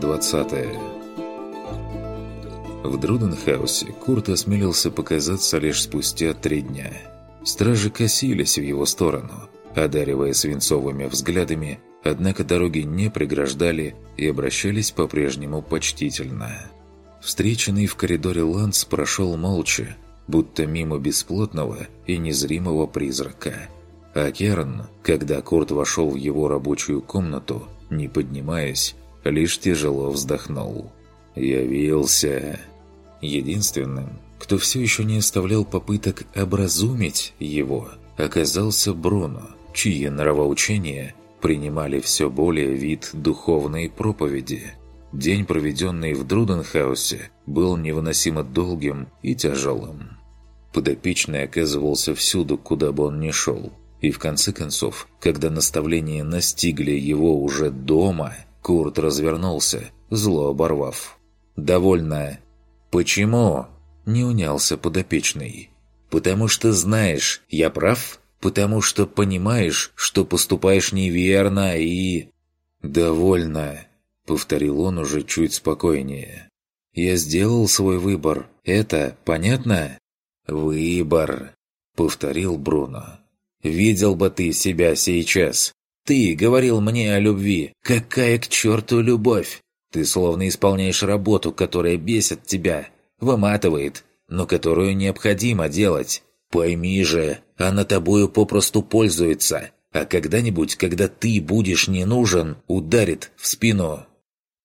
Глава 20 В Друденхаусе Курт осмелился показаться лишь спустя три дня. Стражи косились в его сторону, одаривая свинцовыми взглядами, однако дороги не преграждали и обращались по-прежнему почтительно. Встреченный в коридоре Ланс прошел молча, будто мимо бесплотного и незримого призрака. А Керн, когда Курт вошел в его рабочую комнату, не поднимаясь, лишь тяжело вздохнул. «Явился!» Единственным, кто все еще не оставлял попыток образумить его, оказался Бруно, чьи нравоучения принимали все более вид духовной проповеди. День, проведенный в Друденхаусе, был невыносимо долгим и тяжелым. Подопечный оказывался всюду, куда бы он ни шел. И в конце концов, когда наставления настигли его уже дома, Курт развернулся, зло оборвав. «Довольно». «Почему?» – не унялся подопечный. «Потому что знаешь, я прав? Потому что понимаешь, что поступаешь неверно и...» «Довольно», – повторил он уже чуть спокойнее. «Я сделал свой выбор. Это понятно?» «Выбор», — повторил Бруно. «Видел бы ты себя сейчас. Ты говорил мне о любви. Какая к черту любовь? Ты словно исполняешь работу, которая бесит тебя, выматывает, но которую необходимо делать. Пойми же, она тобою попросту пользуется, а когда-нибудь, когда ты будешь не нужен, ударит в спину».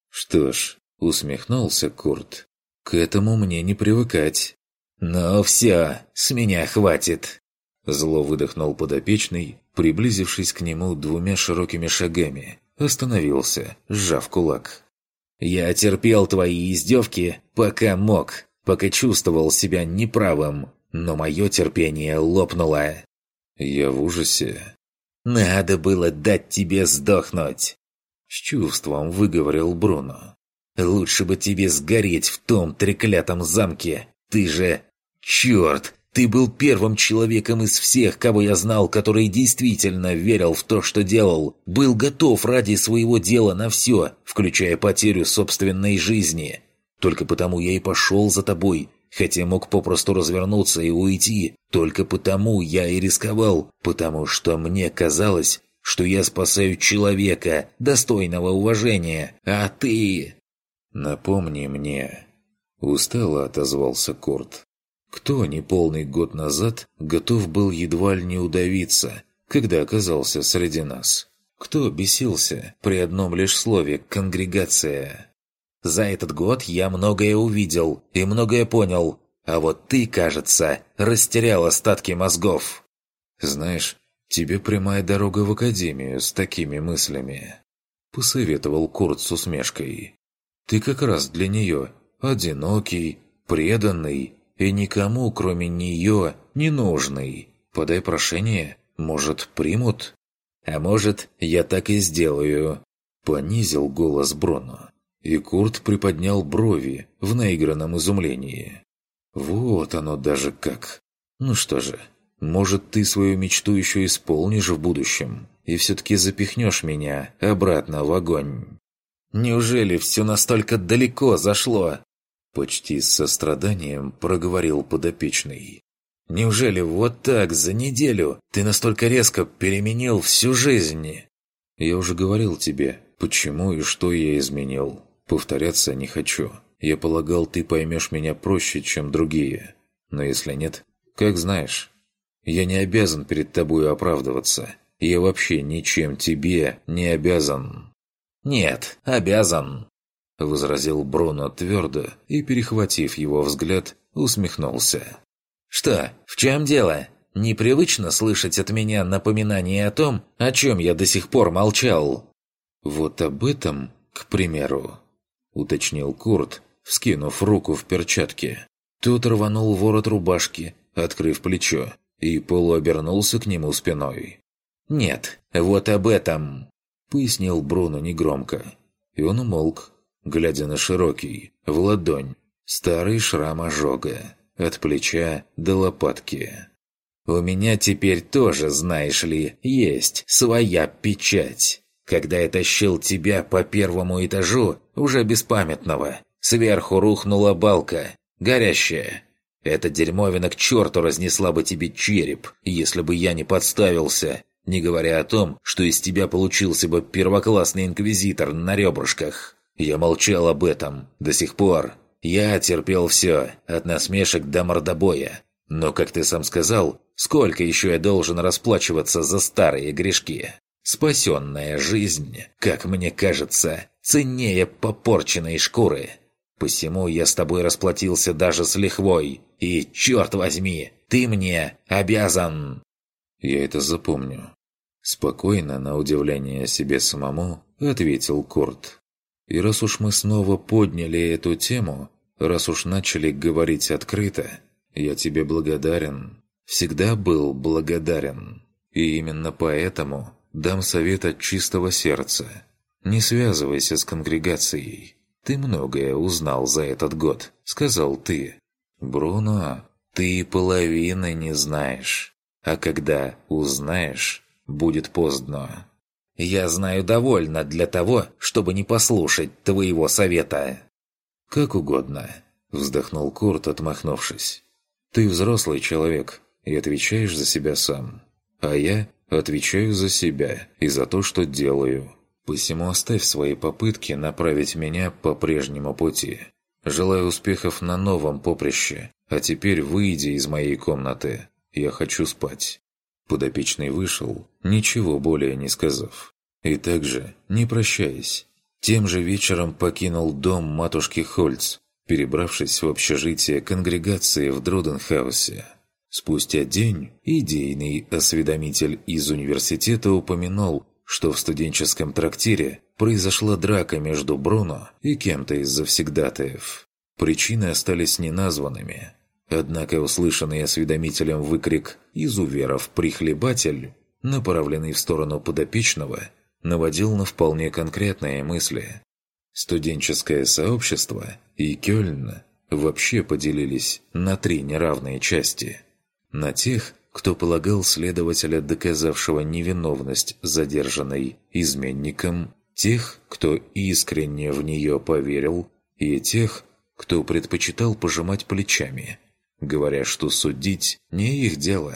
«Что ж», — усмехнулся Курт, — «к этому мне не привыкать». «Ну все, с меня хватит!» Зло выдохнул подопечный, приблизившись к нему двумя широкими шагами. Остановился, сжав кулак. «Я терпел твои издевки, пока мог, пока чувствовал себя неправым, но мое терпение лопнуло». «Я в ужасе». «Надо было дать тебе сдохнуть!» С чувством выговорил Бруно. «Лучше бы тебе сгореть в том треклятом замке, ты же... Черт! Ты был первым человеком из всех, кого я знал, который действительно верил в то, что делал. Был готов ради своего дела на все, включая потерю собственной жизни. Только потому я и пошел за тобой, хотя мог попросту развернуться и уйти. Только потому я и рисковал, потому что мне казалось, что я спасаю человека, достойного уважения, а ты... «Напомни мне», — устало отозвался Курт. Кто неполный год назад готов был едва ли не удавиться, когда оказался среди нас? Кто бесился при одном лишь слове «конгрегация»? За этот год я многое увидел и многое понял, а вот ты, кажется, растерял остатки мозгов. Знаешь, тебе прямая дорога в академию с такими мыслями. Посоветовал Курт с усмешкой. Ты как раз для нее одинокий, преданный и никому, кроме нее, не нужный. Подай прошение, может, примут? А может, я так и сделаю?» Понизил голос Броно. И Курт приподнял брови в наигранном изумлении. «Вот оно даже как! Ну что же, может, ты свою мечту еще исполнишь в будущем и все-таки запихнешь меня обратно в огонь?» «Неужели все настолько далеко зашло?» Почти с состраданием проговорил подопечный. «Неужели вот так, за неделю, ты настолько резко переменил всю жизнь?» «Я уже говорил тебе, почему и что я изменил. Повторяться не хочу. Я полагал, ты поймешь меня проще, чем другие. Но если нет, как знаешь. Я не обязан перед тобой оправдываться. Я вообще ничем тебе не обязан». «Нет, обязан», – возразил Бруно твердо и, перехватив его взгляд, усмехнулся. «Что, в чем дело? Непривычно слышать от меня напоминание о том, о чем я до сих пор молчал?» «Вот об этом, к примеру», – уточнил Курт, вскинув руку в перчатке. Тот рванул ворот рубашки, открыв плечо, и полуобернулся к нему спиной. «Нет, вот об этом», – пояснил Бруно негромко. И он умолк, глядя на широкий, в ладонь, старый шрам ожога, от плеча до лопатки. «У меня теперь тоже, знаешь ли, есть своя печать. когда я тащил тебя по первому этажу, уже беспамятного. Сверху рухнула балка, горящая. Эта дерьмовина к черту разнесла бы тебе череп, если бы я не подставился, не говоря о том, что из тебя получился бы первоклассный инквизитор на ребрышках. Я молчал об этом до сих пор. Я терпел все, от насмешек до мордобоя. Но, как ты сам сказал, сколько еще я должен расплачиваться за старые грешки? Спасенная жизнь, как мне кажется, ценнее попорченной шкуры. Посему я с тобой расплатился даже с лихвой. И, черт возьми, ты мне обязан!» «Я это запомню». Спокойно, на удивление себе самому, ответил Курт. «И раз уж мы снова подняли эту тему, раз уж начали говорить открыто, я тебе благодарен. Всегда был благодарен. И именно поэтому Дам совет от чистого сердца. Не связывайся с конгрегацией. Ты многое узнал за этот год, сказал ты. Бруно, ты половины не знаешь. А когда узнаешь, будет поздно. Я знаю довольно для того, чтобы не послушать твоего совета. Как угодно, вздохнул Курт, отмахнувшись. Ты взрослый человек и отвечаешь за себя сам. А я Отвечаю за себя и за то, что делаю. Посему оставь свои попытки направить меня по прежнему пути. Желаю успехов на новом поприще, а теперь выйди из моей комнаты. Я хочу спать». Подопечный вышел, ничего более не сказав. И также, не прощаясь, тем же вечером покинул дом матушки Хольц, перебравшись в общежитие конгрегации в Друденхаусе. Спустя день идейный осведомитель из университета упомянул, что в студенческом трактире произошла драка между Бруно и кем-то из завсегдатаев. Причины остались неназванными. Однако услышанный осведомителем выкрик «Изуверов прихлебатель», направленный в сторону подопечного, наводил на вполне конкретные мысли. Студенческое сообщество и Кёльн вообще поделились на три неравные части – на тех, кто полагал следователя, доказавшего невиновность задержанной изменником, тех, кто искренне в нее поверил, и тех, кто предпочитал пожимать плечами, говоря, что судить не их дело.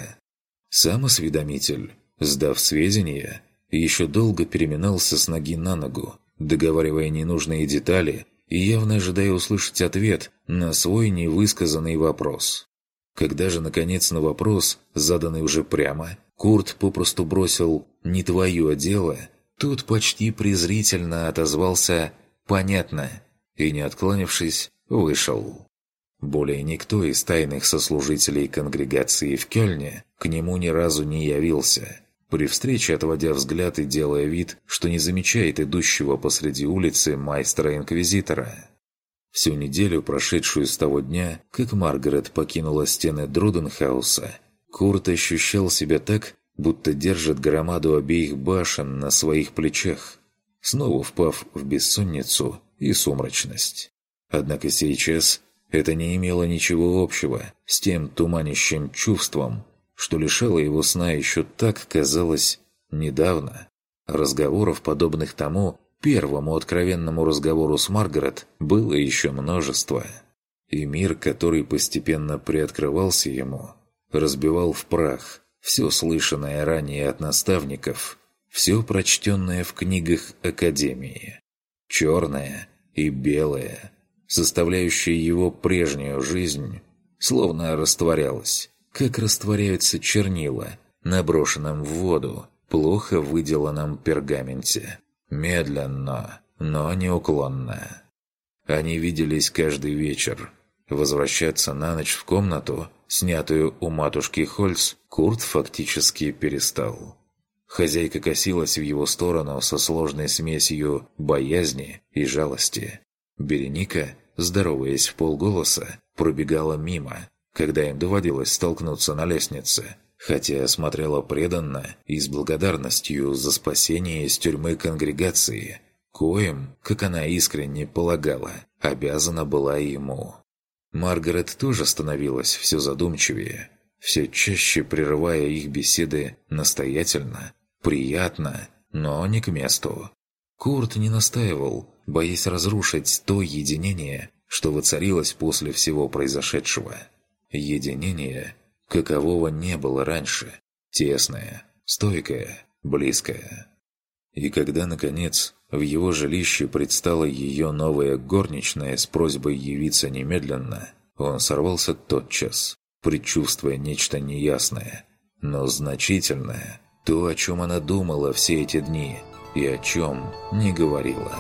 Сам осведомитель, сдав сведения, еще долго переминался с ноги на ногу, договаривая ненужные детали и явно ожидая услышать ответ на свой невысказанный вопрос. Когда же, наконец, на вопрос, заданный уже прямо, Курт попросту бросил «не твое дело», тут почти презрительно отозвался «понятно» и, не откланившись, вышел. Более никто из тайных сослужителей конгрегации в Кёльне к нему ни разу не явился, при встрече отводя взгляд и делая вид, что не замечает идущего посреди улицы майстра-инквизитора. Всю неделю, прошедшую с того дня, как Маргарет покинула стены Друденхауса, Курт ощущал себя так, будто держит громаду обеих башен на своих плечах, снова впав в бессонницу и сумрачность. Однако сейчас это не имело ничего общего с тем туманящим чувством, что лишало его сна еще так, казалось, недавно. Разговоров, подобных тому, первому откровенному разговору с Маргарет было еще множество. И мир, который постепенно приоткрывался ему, разбивал в прах все слышанное ранее от наставников, все прочтенное в книгах Академии. Черное и белое, составляющее его прежнюю жизнь, словно растворялось, как растворяются чернила на брошенном в воду, плохо выделанном пергаменте. Медленно, но неуклонно. Они виделись каждый вечер. Возвращаться на ночь в комнату, снятую у матушки Хольц, Курт фактически перестал. Хозяйка косилась в его сторону со сложной смесью боязни и жалости. Береника, здороваясь в полголоса, пробегала мимо, когда им доводилось столкнуться на лестнице – хотя смотрела преданно и с благодарностью за спасение из тюрьмы конгрегации, коим, как она искренне полагала, обязана была ему. Маргарет тоже становилась все задумчивее, все чаще прерывая их беседы настоятельно, приятно, но не к месту. Курт не настаивал, боясь разрушить то единение, что воцарилось после всего произошедшего. Единение, какового не было раньше, тесное, стойкое, близкое. И когда, наконец, в его жилище предстала ее новая горничная с просьбой явиться немедленно, он сорвался тотчас, предчувствуя нечто неясное, но значительное, то, о чем она думала все эти дни и о чем не говорила.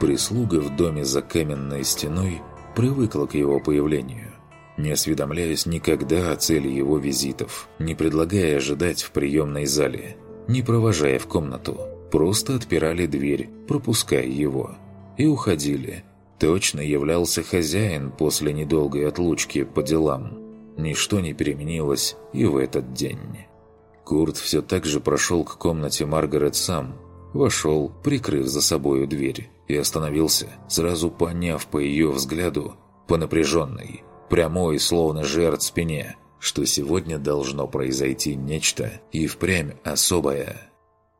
Прислуга в доме за каменной стеной привыкла к его появлению, не осведомляясь никогда о цели его визитов, не предлагая ожидать в приемной зале, не провожая в комнату, просто отпирали дверь, пропуская его, и уходили. Точно являлся хозяин после недолгой отлучки по делам. Ничто не переменилось и в этот день. Курт все так же прошел к комнате Маргарет сам, вошел, прикрыв за собою дверь и остановился, сразу поняв по ее взгляду, по напряженной, прямой, словно жертв спине, что сегодня должно произойти нечто и впрямь особое.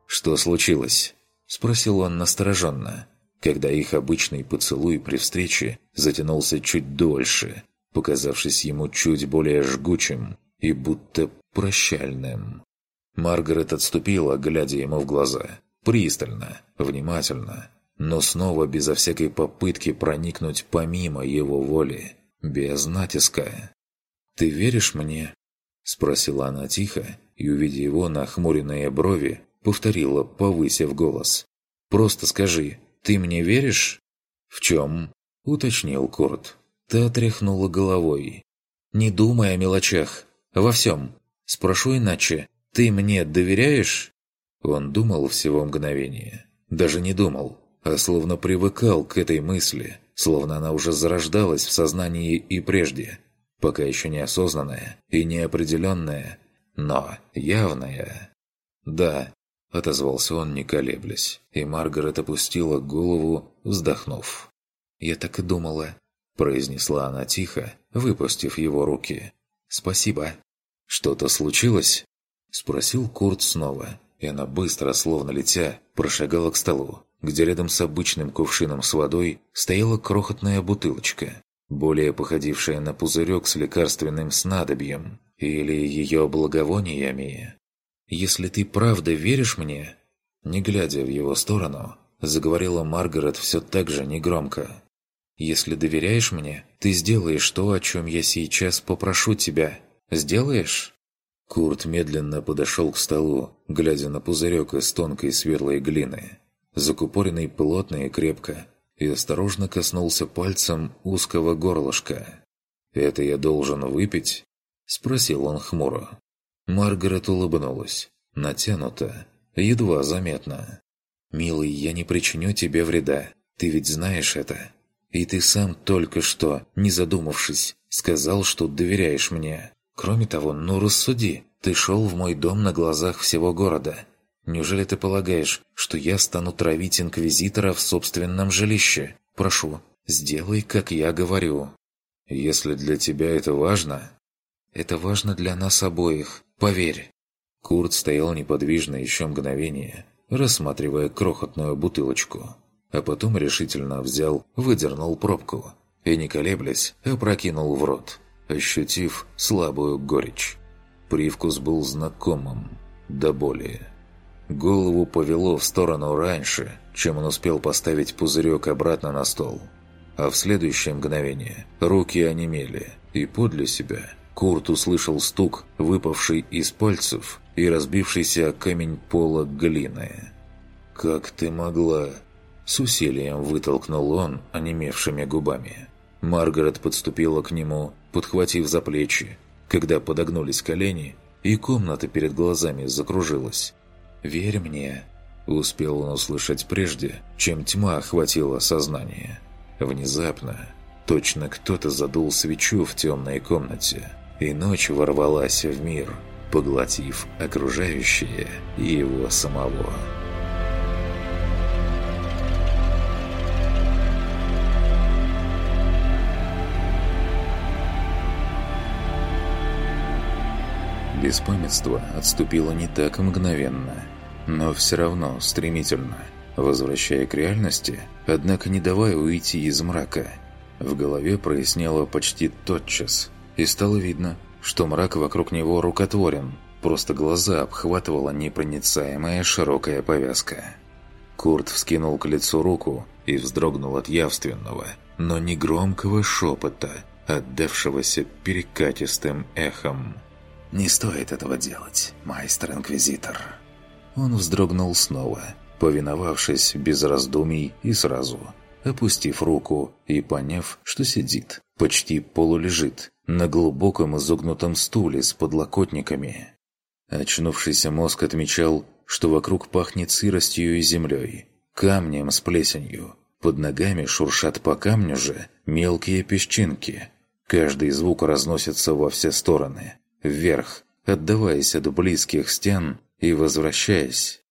«Что случилось?» – спросил он настороженно, когда их обычный поцелуй при встрече затянулся чуть дольше, показавшись ему чуть более жгучим и будто прощальным. Маргарет отступила, глядя ему в глаза, пристально, внимательно, но снова безо всякой попытки проникнуть помимо его воли, без натиска. «Ты веришь мне?» – спросила она тихо, и, увидя его нахмуренные брови, повторила, повысив голос. «Просто скажи, ты мне веришь?» «В чем?» – уточнил Курт. Та тряхнула головой. «Не думай о мелочах. Во всем. Спрошу иначе. Ты мне доверяешь?» Он думал всего мгновение. Даже не думал, а словно привыкал к этой мысли, словно она уже зарождалась в сознании и прежде, пока еще неосознанная и неопределенная, но явная. «Да», — отозвался он, не колеблясь, и Маргарет опустила голову, вздохнув. «Я так и думала», — произнесла она тихо, выпустив его руки. «Спасибо». «Что-то случилось?» — спросил Курт снова, и она быстро, словно летя, прошагала к столу, где рядом с обычным кувшином с водой стояла крохотная бутылочка, более походившая на пузырек с лекарственным снадобьем или ее благовониями. «Если ты правда веришь мне...» Не глядя в его сторону, заговорила Маргарет все так же негромко. «Если доверяешь мне, ты сделаешь то, о чем я сейчас попрошу тебя. Сделаешь?» Курт медленно подошел к столу, глядя на пузырек из тонкой светлой глины закупоренный плотно и крепко, и осторожно коснулся пальцем узкого горлышка. «Это я должен выпить?» – спросил он хмуро. Маргарет улыбнулась, натянуто, едва заметно. «Милый, я не причиню тебе вреда, ты ведь знаешь это. И ты сам только что, не задумавшись, сказал, что доверяешь мне. Кроме того, ну рассуди, ты шел в мой дом на глазах всего города, Неужели ты полагаешь, что я стану травить Инквизитора в собственном жилище? Прошу, сделай, как я говорю. Если для тебя это важно... Это важно для нас обоих, поверь. Курт стоял неподвижно еще мгновение, рассматривая крохотную бутылочку. А потом решительно взял, выдернул пробку и, не колеблясь, опрокинул в рот, ощутив слабую горечь. Привкус был знакомым, до боли. Голову повело в сторону раньше, чем он успел поставить пузырек обратно на стол. А в следующее мгновение руки онемели, и подле себя Курт услышал стук, выпавший из пальцев и разбившийся о камень пола глины. «Как ты могла?» С усилием вытолкнул он онемевшими губами. Маргарет подступила к нему, подхватив за плечи, когда подогнулись колени, и комната перед глазами закружилась. «Верь мне», – успел он услышать прежде, чем тьма охватила сознание. Внезапно, точно кто-то задул свечу в темной комнате, и ночь ворвалась в мир, поглотив окружающее и его самого. Беспамятство отступило не так мгновенно, но все равно стремительно, возвращая к реальности, однако не давая уйти из мрака. В голове проясняло почти тотчас, и стало видно, что мрак вокруг него рукотворен, просто глаза обхватывала непроницаемая широкая повязка. Курт вскинул к лицу руку и вздрогнул от явственного, но не громкого шепота, отдавшегося перекатистым эхом. «Не стоит этого делать, майстер-инквизитор». Он вздрогнул снова, повиновавшись без раздумий и сразу, опустив руку и поняв, что сидит, почти полулежит, на глубоком изогнутом стуле с подлокотниками. Очнувшийся мозг отмечал, что вокруг пахнет сыростью и землей, камнем с плесенью. Под ногами шуршат по камню же мелкие песчинки. Каждый звук разносится во все стороны, вверх, отдаваясь от близких стен и возвращаясь.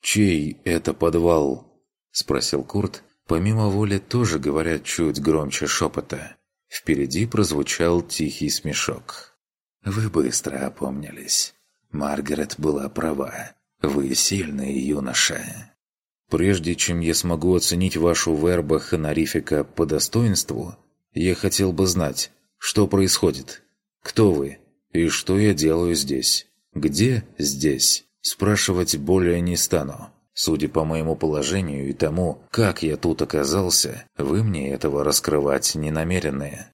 «Чей это подвал?» – спросил Курт. Помимо воли тоже говорят чуть громче шепота. Впереди прозвучал тихий смешок. «Вы быстро опомнились. Маргарет была права. Вы сильный юноша. Прежде чем я смогу оценить вашу верба Ханарифика по достоинству, я хотел бы знать, что происходит, кто вы и что я делаю здесь. Где здесь? Спрашивать более не стану. Судя по моему положению и тому, как я тут оказался, вы мне этого раскрывать не намерены.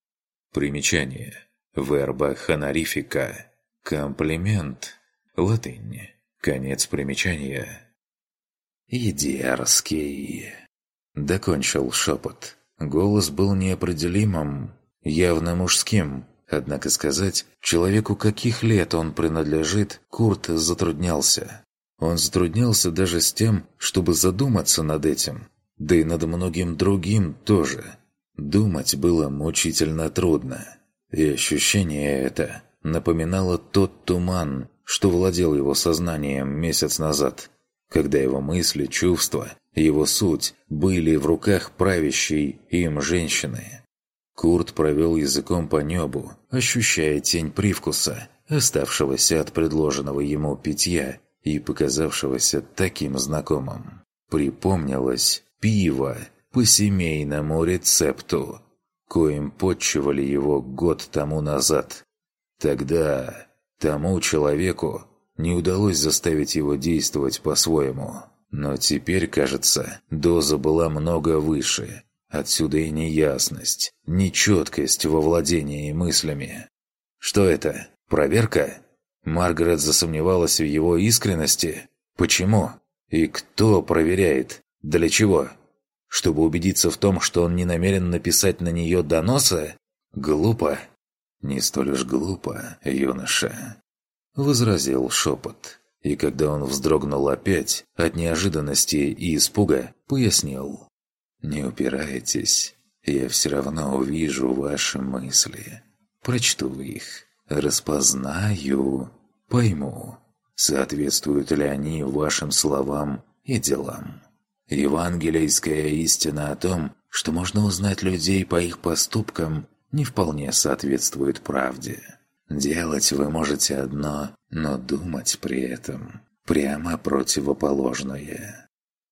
Примечание. Верба ханарифика. Комплимент. Латынь. Конец примечания. «И дерзкий!» Докончил шепот. Голос был неопределимым, явно мужским, однако сказать, человеку каких лет он принадлежит, Курт затруднялся. Он затруднялся даже с тем, чтобы задуматься над этим, да и над многим другим тоже. Думать было мучительно трудно, и ощущение это напоминало тот туман, что владел его сознанием месяц назад, когда его мысли, чувства, его суть были в руках правящей им женщины. Курт провел языком по небу, ощущая тень привкуса, оставшегося от предложенного ему питья и показавшегося таким знакомым. Припомнилось пиво по семейному рецепту, коим подчивали его год тому назад. Тогда Тому человеку не удалось заставить его действовать по-своему. Но теперь, кажется, доза была много выше. Отсюда и неясность, нечеткость во владении мыслями. Что это? Проверка? Маргарет засомневалась в его искренности. Почему? И кто проверяет? Для чего? Чтобы убедиться в том, что он не намерен написать на нее доноса? Глупо. «Не столь уж глупо, юноша», — возразил шепот. И когда он вздрогнул опять, от неожиданности и испуга, пояснил. «Не упирайтесь, я все равно увижу ваши мысли. Прочту их, распознаю, пойму, соответствуют ли они вашим словам и делам. Евангелийская истина о том, что можно узнать людей по их поступкам не вполне соответствует правде. Делать вы можете одно, но думать при этом прямо противоположное.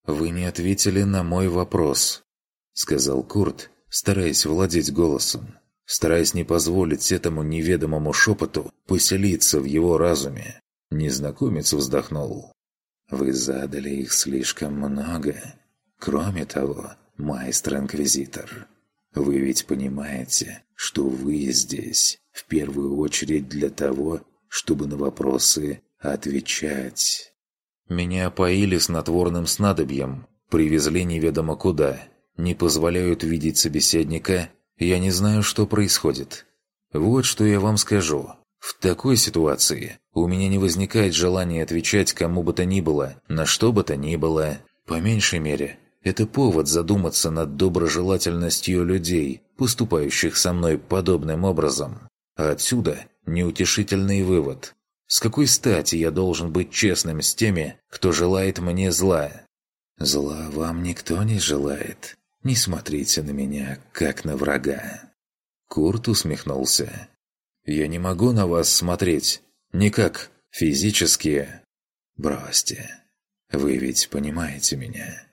«Вы не ответили на мой вопрос», — сказал Курт, стараясь владеть голосом, стараясь не позволить этому неведомому шепоту поселиться в его разуме. Незнакомец вздохнул. «Вы задали их слишком много. Кроме того, майстер-инквизитор, вы ведь понимаете, что вы здесь в первую очередь для того, чтобы на вопросы отвечать. Меня поили снотворным снадобьем, привезли неведомо куда, не позволяют видеть собеседника, я не знаю, что происходит. Вот что я вам скажу. В такой ситуации у меня не возникает желания отвечать кому бы то ни было, на что бы то ни было. По меньшей мере, это повод задуматься над доброжелательностью людей, поступающих со мной подобным образом. А отсюда неутешительный вывод. С какой стати я должен быть честным с теми, кто желает мне зла? Зла вам никто не желает. Не смотрите на меня, как на врага. Курт усмехнулся. «Я не могу на вас смотреть. Никак физически. Бросьте. Вы ведь понимаете меня.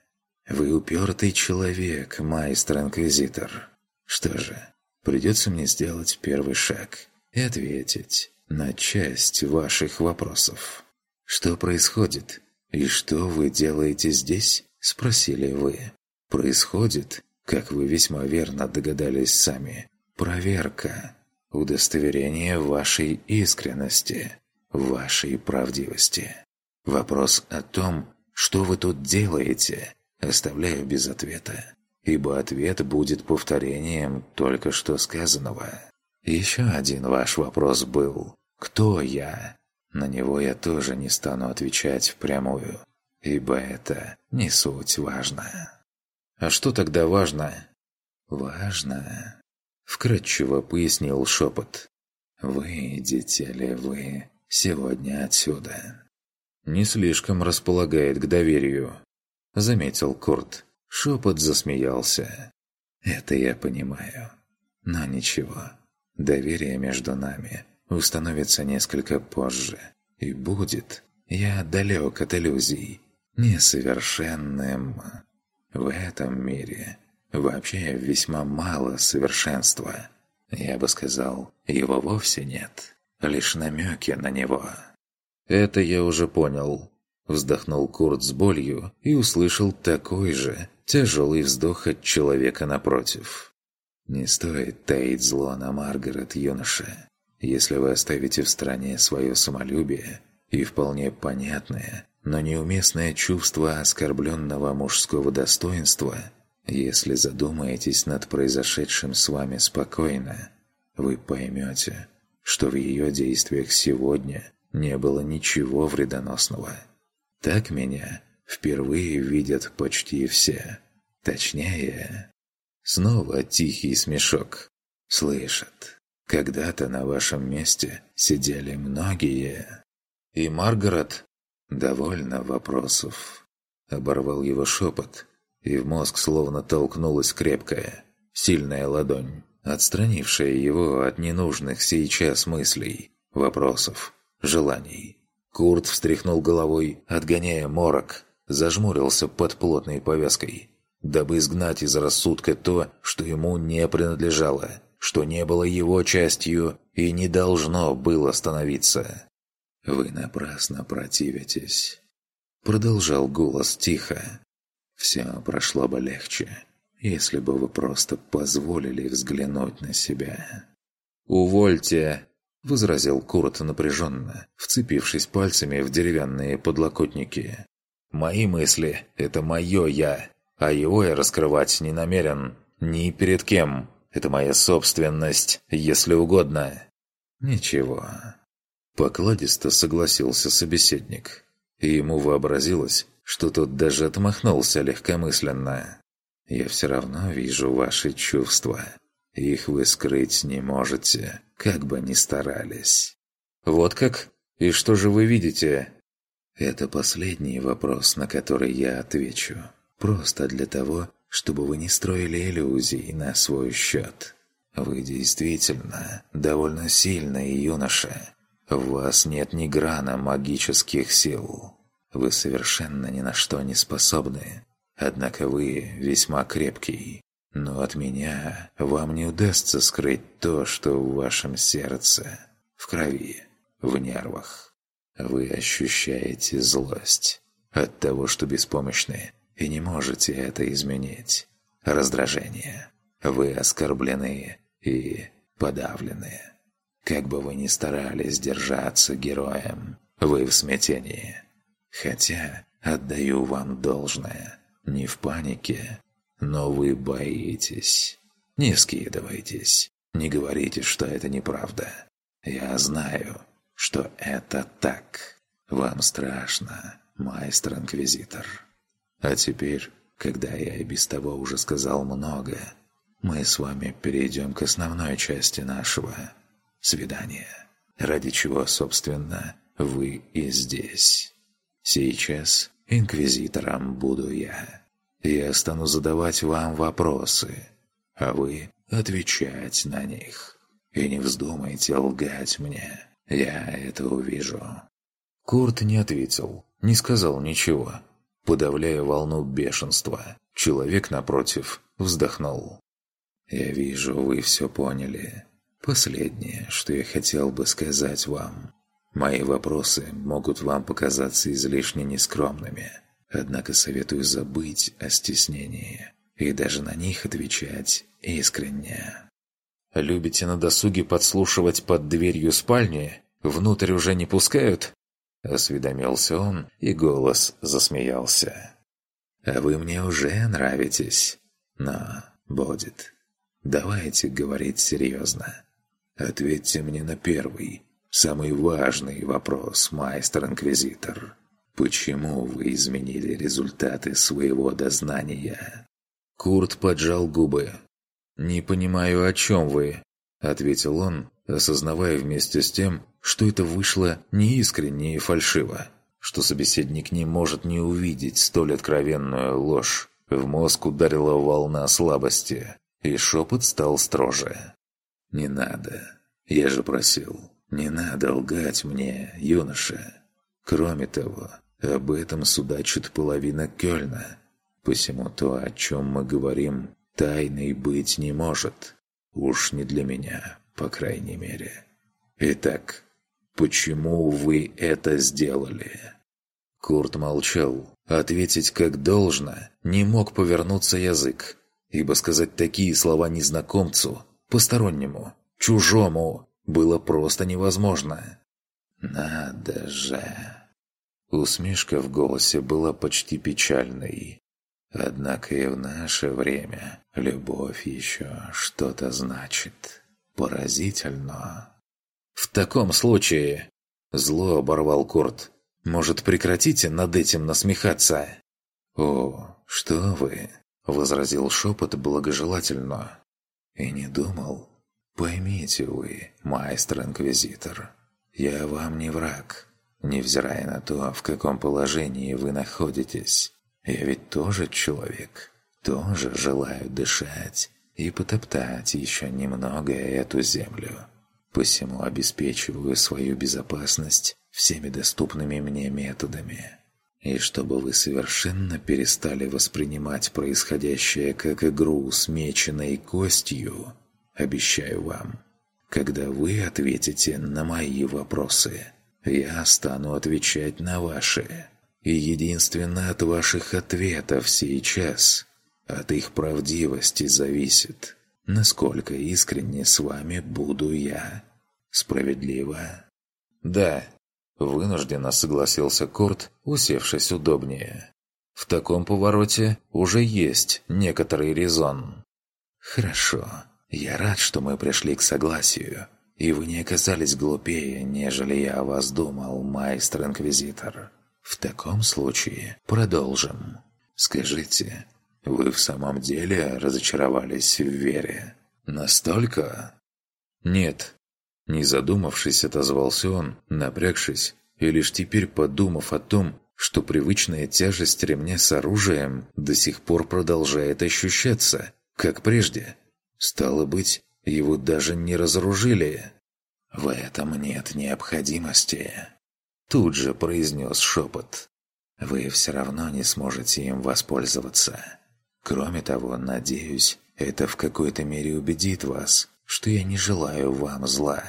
Вы упертый человек, майстер-инквизитор. Что же, придется мне сделать первый шаг и ответить на часть ваших вопросов. Что происходит и что вы делаете здесь? Спросили вы. Происходит, как вы весьма верно догадались сами, проверка, удостоверение вашей искренности, вашей правдивости. Вопрос о том, что вы тут делаете, оставляю без ответа, ибо ответ будет повторением только что сказанного. Еще один ваш вопрос был «Кто я?». На него я тоже не стану отвечать впрямую, ибо это не суть важно. А что тогда важно? Важно, вкратчиво пояснил шепот. Выйдете ли вы сегодня отсюда? Не слишком располагает к доверию, заметил Курт. Шепот засмеялся. Это я понимаю. Но ничего. Доверие между нами установится несколько позже. И будет, я далек от иллюзий, несовершенным. В этом мире вообще весьма мало совершенства. Я бы сказал, его вовсе нет, лишь намеки на него. «Это я уже понял», – вздохнул Курт с болью и услышал такой же тяжелый вздох от человека напротив. «Не стоит таить зло на Маргарет, юноша. Если вы оставите в стороне свое самолюбие и вполне понятное, но неуместное чувство оскорбленного мужского достоинства, если задумаетесь над произошедшим с вами спокойно, вы поймете, что в ее действиях сегодня не было ничего вредоносного. Так меня впервые видят почти все. Точнее, снова тихий смешок. Слышат. Когда-то на вашем месте сидели многие. И Маргарет «Довольно вопросов», — оборвал его шепот, и в мозг словно толкнулась крепкая, сильная ладонь, отстранившая его от ненужных сейчас мыслей, вопросов, желаний. Курт встряхнул головой, отгоняя морок, зажмурился под плотной повязкой, дабы изгнать из рассудка то, что ему не принадлежало, что не было его частью и не должно было становиться. «Вы напрасно противитесь», — продолжал голос тихо. «Все прошло бы легче, если бы вы просто позволили взглянуть на себя». «Увольте!» — возразил Курт напряженно, вцепившись пальцами в деревянные подлокотники. «Мои мысли — это мое «я», а его я раскрывать не намерен. Ни перед кем. Это моя собственность, если угодно». «Ничего», Покладисто согласился собеседник. И ему вообразилось, что тот даже отмахнулся легкомысленно. «Я все равно вижу ваши чувства. Их вы скрыть не можете, как бы ни старались». «Вот как? И что же вы видите?» «Это последний вопрос, на который я отвечу. Просто для того, чтобы вы не строили иллюзий на свой счет. Вы действительно довольно сильный юноша, в вас нет ни грана магических сил. Вы совершенно ни на что не способны. Однако вы весьма крепкий. Но от меня вам не удастся скрыть то, что в вашем сердце, в крови, в нервах. Вы ощущаете злость от того, что беспомощны, и не можете это изменить. Раздражение. Вы оскорблены и подавлены. Как бы вы ни старались держаться героем, вы в смятении. Хотя, отдаю вам должное, не в панике, но вы боитесь. Не скидывайтесь, не говорите, что это неправда. Я знаю, что это так. Вам страшно, майстер-инквизитор. А теперь, когда я и без того уже сказал много, мы с вами перейдем к основной части нашего свидание. Ради чего, собственно, вы и здесь. Сейчас инквизитором буду я. Я стану задавать вам вопросы, а вы отвечать на них. И не вздумайте лгать мне. Я это увижу». Курт не ответил, не сказал ничего, подавляя волну бешенства. Человек, напротив, вздохнул. «Я вижу, вы все поняли. Последнее, что я хотел бы сказать вам. Мои вопросы могут вам показаться излишне нескромными, однако советую забыть о стеснении и даже на них отвечать искренне. «Любите на досуге подслушивать под дверью спальни? Внутрь уже не пускают?» Осведомился он, и голос засмеялся. «А вы мне уже нравитесь. Но будет. Давайте говорить серьезно. Ответьте мне на первый, Самый важный вопрос, майстер-инквизитор. Почему вы изменили результаты своего дознания? Курт поджал губы. «Не понимаю, о чем вы», — ответил он, осознавая вместе с тем, что это вышло неискренне и фальшиво, что собеседник не может не увидеть столь откровенную ложь. В мозг ударила волна слабости, и шепот стал строже. «Не надо. Я же просил. Не надо лгать мне, юноша. Кроме того, об этом судачит половина Кёльна. Посему то, о чем мы говорим, тайной быть не может. Уж не для меня, по крайней мере. Итак, почему вы это сделали?» Курт молчал. Ответить как должно не мог повернуться язык, ибо сказать такие слова незнакомцу, постороннему, чужому, было просто невозможно. «Надо же!» Усмешка в голосе была почти печальной. Однако и в наше время любовь еще что-то значит. Поразительно. «В таком случае...» Зло оборвал Курт. «Может, прекратите над этим насмехаться?» «О, что вы!» Возразил шепот благожелательно. «И не думал, Поймите вы, майстер-инквизитор, я вам не враг, невзирая на то, в каком положении вы находитесь. Я ведь тоже человек, тоже желаю дышать и потоптать еще немного эту землю. Посему обеспечиваю свою безопасность всеми доступными мне методами. И чтобы вы совершенно перестали воспринимать происходящее как игру с меченой костью, обещаю вам. Когда вы ответите на мои вопросы, я стану отвечать на ваши. И единственно от ваших ответов сейчас, от их правдивости зависит, насколько искренне с вами буду я. Справедливо? Да. Вынужденно согласился Корт, усевшись удобнее. В таком повороте уже есть некоторый резон. Хорошо. Я рад, что мы пришли к согласию, и вы не оказались глупее, нежели я о вас думал, майстер-инквизитор. В таком случае продолжим. Скажите, вы в самом деле разочаровались в вере? Настолько? Нет. Не задумавшись, отозвался он, напрягшись, и лишь теперь подумав о том, что привычная тяжесть ремня с оружием до сих пор продолжает ощущаться, как прежде – Стало быть, его даже не разоружили. В этом нет необходимости. Тут же произнес шепот. Вы все равно не сможете им воспользоваться. Кроме того, надеюсь, это в какой-то мере убедит вас, что я не желаю вам зла.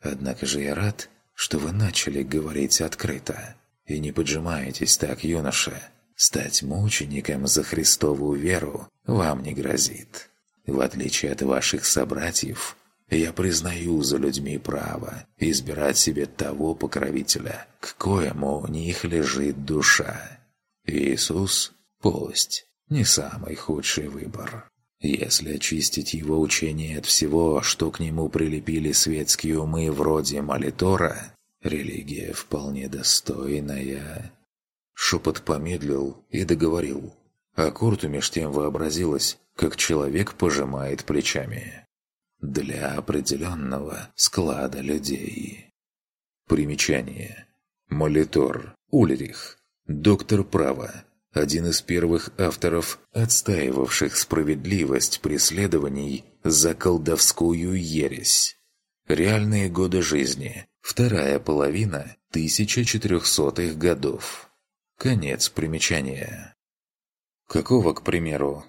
Однако же я рад, что вы начали говорить открыто. И не поджимаетесь так, юноша. Стать мучеником за Христову веру вам не грозит. В отличие от ваших собратьев, я признаю за людьми право избирать себе того покровителя, к коему у них лежит душа. Иисус – полость, не самый худший выбор. Если очистить его учение от всего, что к нему прилепили светские умы вроде Молитора, религия вполне достойная. Шепот помедлил и договорил. А Курту меж тем вообразилось, как человек пожимает плечами. Для определенного склада людей. Примечание. Молитор. Ульрих. Доктор права. Один из первых авторов, отстаивавших справедливость преследований за колдовскую ересь. Реальные годы жизни Вторая половина 1400-х годов. Конец примечания. Какого, к примеру?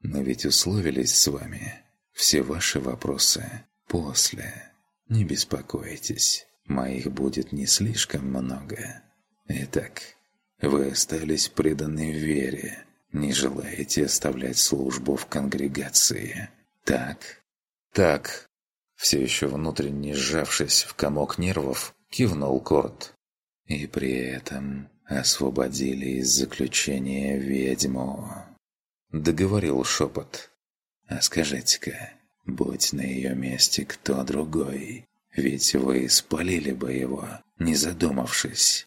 Мы ведь условились с вами. Все ваши вопросы после. Не беспокойтесь, моих будет не слишком много. Итак, вы остались преданы вере, не желаете оставлять службу в конгрегации. Так? Так. Все еще внутренне сжавшись в комок нервов, кивнул Корт. И при этом освободили из заключения ведьму. Договорил шепот. А скажите-ка, будь на ее месте кто другой, ведь вы спалили бы его, не задумавшись.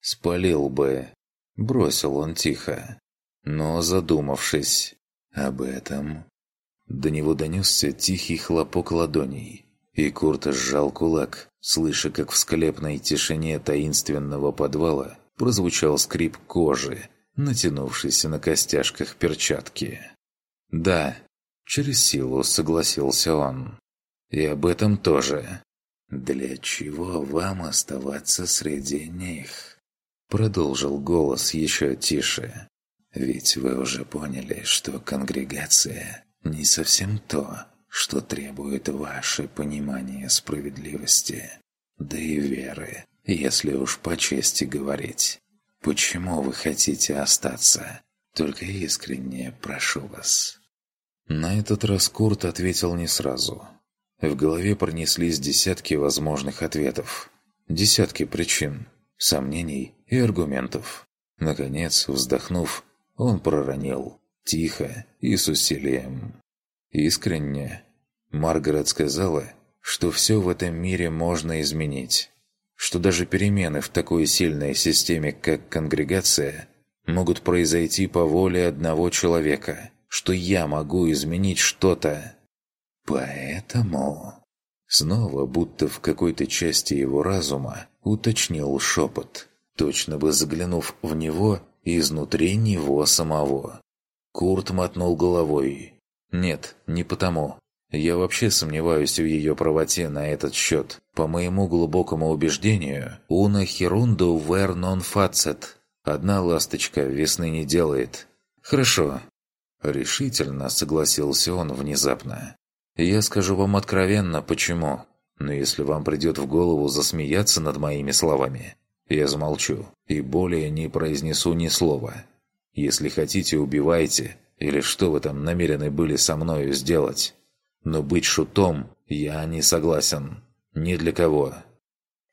Спалил бы, бросил он тихо, но задумавшись об этом. До него донесся тихий хлопок ладоней, и Курт сжал кулак, слыша, как в склепной тишине таинственного подвала прозвучал скрип кожи, натянувшийся на костяшках перчатки. «Да», — через силу согласился он. «И об этом тоже». «Для чего вам оставаться среди них?» Продолжил голос еще тише. «Ведь вы уже поняли, что конгрегация не совсем то, что требует ваше понимание справедливости, да и веры, если уж по чести говорить. Почему вы хотите остаться? Только искренне прошу вас». На этот раз Курт ответил не сразу. В голове пронеслись десятки возможных ответов. Десятки причин, сомнений и аргументов. Наконец, вздохнув, он проронил, тихо и с усилием. Искренне. Маргарет сказала, что все в этом мире можно изменить что даже перемены в такой сильной системе, как конгрегация, могут произойти по воле одного человека, что я могу изменить что-то. Поэтому... Снова, будто в какой-то части его разума, уточнил шепот, точно бы заглянув в него изнутри него самого. Курт мотнул головой. «Нет, не потому. Я вообще сомневаюсь в ее правоте на этот счет. По моему глубокому убеждению, «Уна херунду вер нон фацет». Одна ласточка весны не делает. «Хорошо». Решительно согласился он внезапно. «Я скажу вам откровенно, почему. Но если вам придет в голову засмеяться над моими словами, я замолчу и более не произнесу ни слова. Если хотите, убивайте, или что вы там намерены были со мною сделать». Но быть шутом я не согласен. Ни для кого.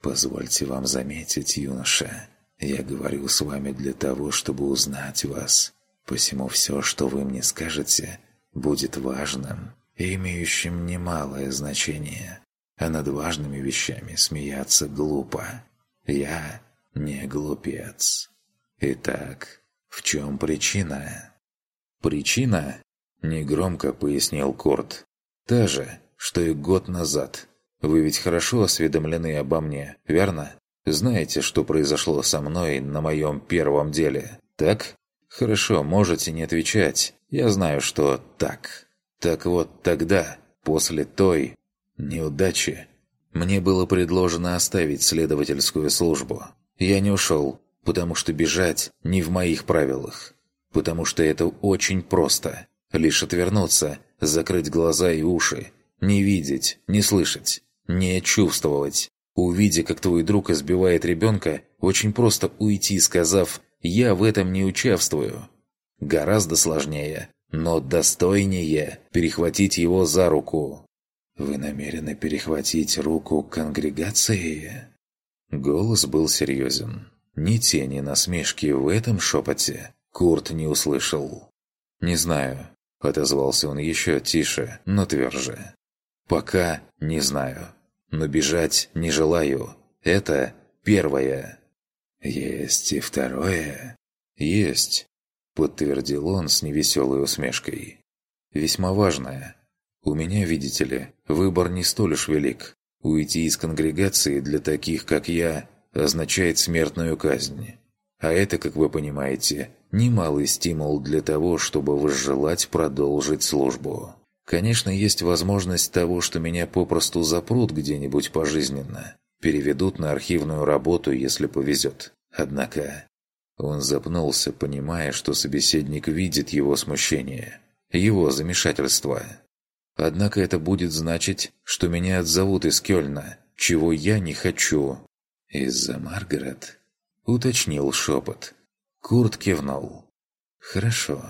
Позвольте вам заметить, юноша, я говорю с вами для того, чтобы узнать вас. Посему все, что вы мне скажете, будет важным и имеющим немалое значение. А над важными вещами смеяться глупо. Я не глупец. Итак, в чем причина? Причина? Негромко пояснил Курт. Та же, что и год назад. Вы ведь хорошо осведомлены обо мне, верно? Знаете, что произошло со мной на моем первом деле, так? Хорошо, можете не отвечать. Я знаю, что так. Так вот тогда, после той неудачи, мне было предложено оставить следовательскую службу. Я не ушел, потому что бежать не в моих правилах. Потому что это очень просто. Лишь отвернуться закрыть глаза и уши, не видеть, не слышать, не чувствовать. Увидя, как твой друг избивает ребенка, очень просто уйти, сказав «я в этом не участвую». Гораздо сложнее, но достойнее перехватить его за руку. «Вы намерены перехватить руку конгрегации?» Голос был серьезен. Ни тени насмешки в этом шепоте Курт не услышал. «Не знаю. – отозвался он еще тише, но тверже. «Пока не знаю. Но бежать не желаю. Это первое». «Есть и второе?» «Есть», – подтвердил он с невеселой усмешкой. «Весьма важное. У меня, видите ли, выбор не столь уж велик. Уйти из конгрегации для таких, как я, означает смертную казнь. А это, как вы понимаете, немалый стимул для того, чтобы возжелать продолжить службу. Конечно, есть возможность того, что меня попросту запрут где-нибудь пожизненно. Переведут на архивную работу, если повезет. Однако... Он запнулся, понимая, что собеседник видит его смущение, его замешательство. Однако это будет значить, что меня отзовут из Кёльна, чего я не хочу. «Из-за Маргарет?» – уточнил шепот. Курт кивнул. «Хорошо».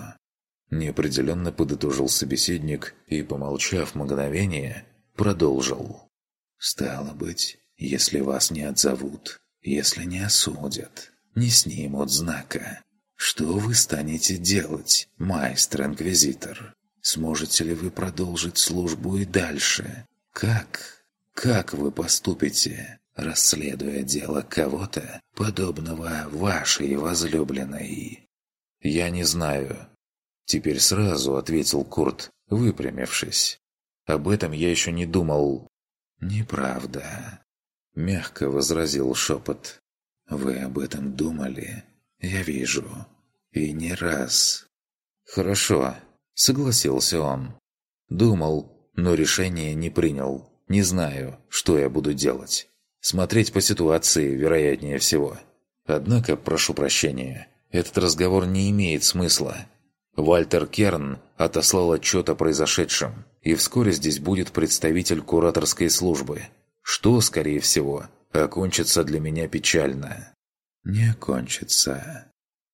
Неопределенно подытожил собеседник и, помолчав мгновение, продолжил. «Стало быть, если вас не отзовут, если не осудят, не снимут знака, что вы станете делать, майстер-инквизитор? Сможете ли вы продолжить службу и дальше? Как? Как вы поступите, расследуя дело кого-то, подобного вашей возлюбленной? Я не знаю. Теперь сразу ответил Курт, выпрямившись. Об этом я еще не думал. Неправда. Мягко возразил шепот. Вы об этом думали? Я вижу. И не раз. Хорошо, согласился он. Думал, но решение не принял. Не знаю, что я буду делать. Смотреть по ситуации, вероятнее всего. Однако, прошу прощения, этот разговор не имеет смысла. Вальтер Керн отослал отчет о произошедшем, и вскоре здесь будет представитель кураторской службы, что, скорее всего, окончится для меня печально. «Не окончится», —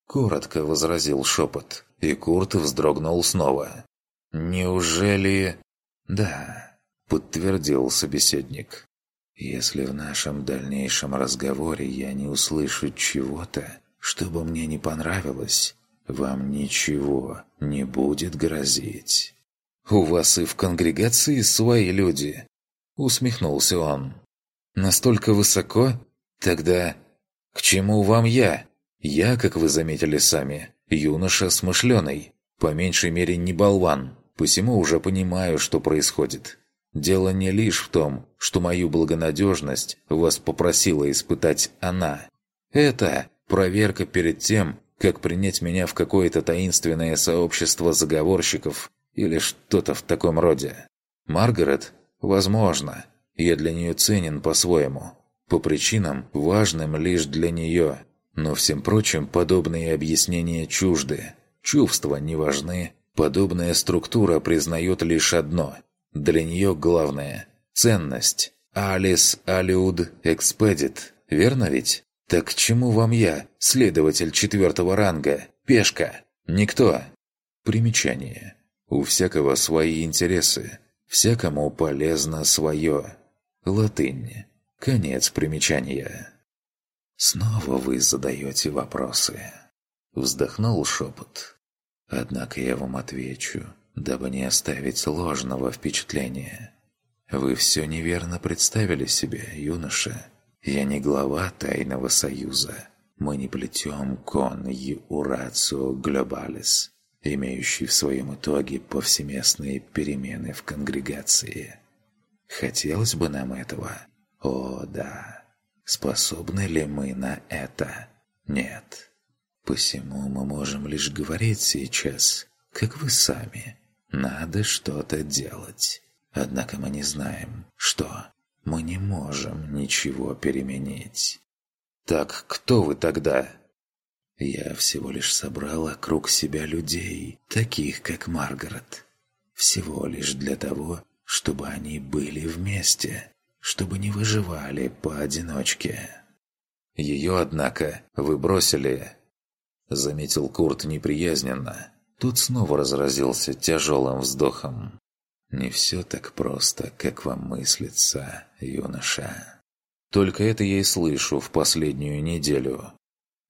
коротко возразил шепот, и Курт вздрогнул снова. «Неужели...» «Да», — подтвердил собеседник. «Если в нашем дальнейшем разговоре я не услышу чего-то, что бы мне не понравилось, вам ничего не будет грозить». «У вас и в конгрегации свои люди», — усмехнулся он. «Настолько высоко? Тогда к чему вам я? Я, как вы заметили сами, юноша смышленый, по меньшей мере не болван, посему уже понимаю, что происходит. Дело не лишь в том, что мою благонадежность вас попросила испытать она. Это проверка перед тем, как принять меня в какое-то таинственное сообщество заговорщиков или что-то в таком роде. Маргарет? Возможно. Я для нее ценен по-своему. По причинам, важным лишь для нее. Но всем прочим подобные объяснения чужды. Чувства не важны. Подобная структура признает лишь одно. Для нее главное – ценность. Алис алиуд экспедит. Верно ведь? Так чему вам я, следователь четвертого ранга, пешка? Никто. Примечание. У всякого свои интересы, всякому полезно свое. Латынь. Конец примечания. Снова вы задаете вопросы. Вздохнул шепот. Однако я вам отвечу, дабы не оставить ложного впечатления. Вы все неверно представили себе, юноша. Я не глава тайного союза. Мы не плетем кон юрацио глобалис имеющий в своем итоге повсеместные перемены в конгрегации. Хотелось бы нам этого? О, да. Способны ли мы на это? Нет. Посему мы можем лишь говорить сейчас, как вы сами. Надо что-то делать. Однако мы не знаем, что. Мы не можем ничего переменить. «Так кто вы тогда?» Я всего лишь собрал вокруг себя людей, таких как Маргарет. Всего лишь для того, чтобы они были вместе, чтобы не выживали поодиночке. Ее, однако, выбросили. Заметил Курт неприязненно. Тут снова разразился тяжелым вздохом. «Не все так просто, как вам мыслится, юноша. Только это я и слышу в последнюю неделю.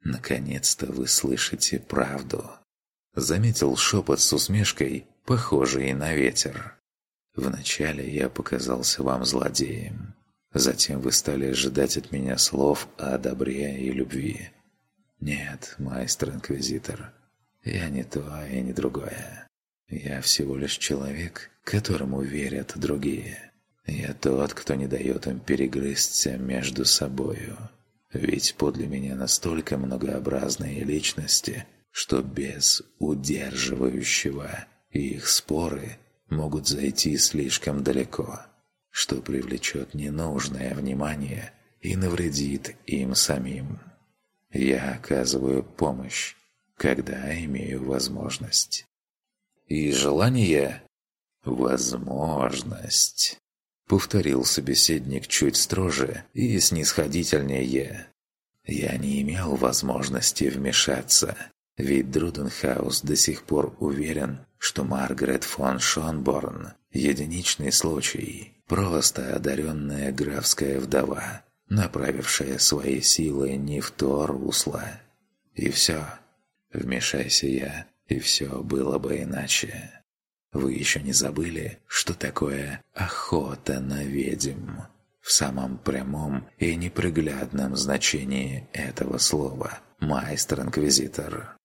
«Наконец-то вы слышите правду», — заметил шепот с усмешкой, похожий на ветер. «Вначале я показался вам злодеем. Затем вы стали ожидать от меня слов о добре и любви. Нет, майстер-инквизитор, я не то и не другое. Я всего лишь человек, которому верят другие. Я тот, кто не дает им перегрызться между собою». Ведь подле меня настолько многообразные личности, что без удерживающего их споры могут зайти слишком далеко, что привлечет ненужное внимание и навредит им самим. Я оказываю помощь, когда имею возможность. И желание – возможность. Повторил собеседник чуть строже и снисходительнее. Я не имел возможности вмешаться, ведь Друденхаус до сих пор уверен, что Маргарет фон Шонборн – единичный случай, просто одаренная графская вдова, направившая свои силы не в то русло. И все. Вмешайся я, и все было бы иначе. Вы еще не забыли, что такое охота на ведьм? В самом прямом и неприглядном значении этого слова, майстер-инквизитор.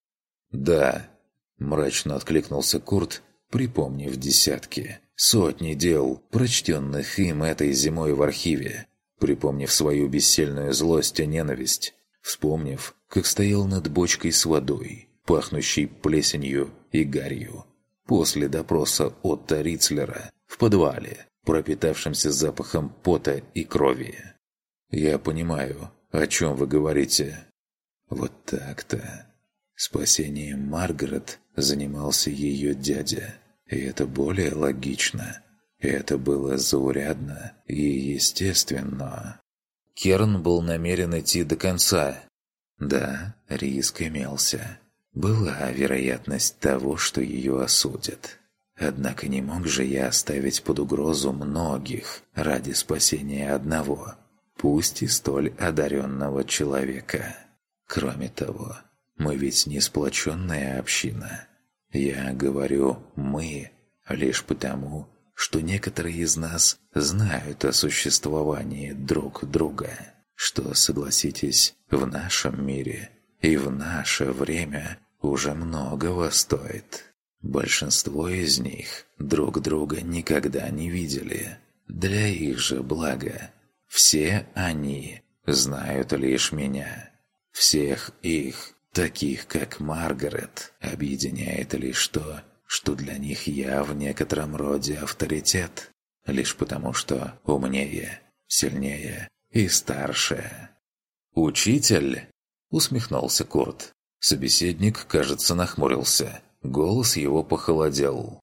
«Да», – мрачно откликнулся Курт, припомнив десятки, сотни дел, прочтенных им этой зимой в архиве, припомнив свою бессильную злость и ненависть, вспомнив, как стоял над бочкой с водой, пахнущей плесенью и гарью, после допроса Отто Рицлера в подвале, пропитавшемся запахом пота и крови. «Я понимаю, о чем вы говорите». «Вот так-то». Спасением Маргарет занимался ее дядя, и это более логично. Это было заурядно и естественно. Керн был намерен идти до конца. Да, риск имелся. Была вероятность того, что ее осудят. Однако не мог же я оставить под угрозу многих ради спасения одного, пусть и столь одаренного человека. Кроме того, мы ведь не сплоченная община. Я говорю «мы» лишь потому, что некоторые из нас знают о существовании друг друга, что, согласитесь, в нашем мире и в наше время уже многого стоит. Большинство из них друг друга никогда не видели. Для их же блага. Все они знают лишь меня. Всех их, таких как Маргарет, объединяет лишь то, что для них я в некотором роде авторитет. Лишь потому, что умнее, сильнее и старше. «Учитель?» – усмехнулся Курт. Собеседник, кажется, нахмурился. Голос его похолодел.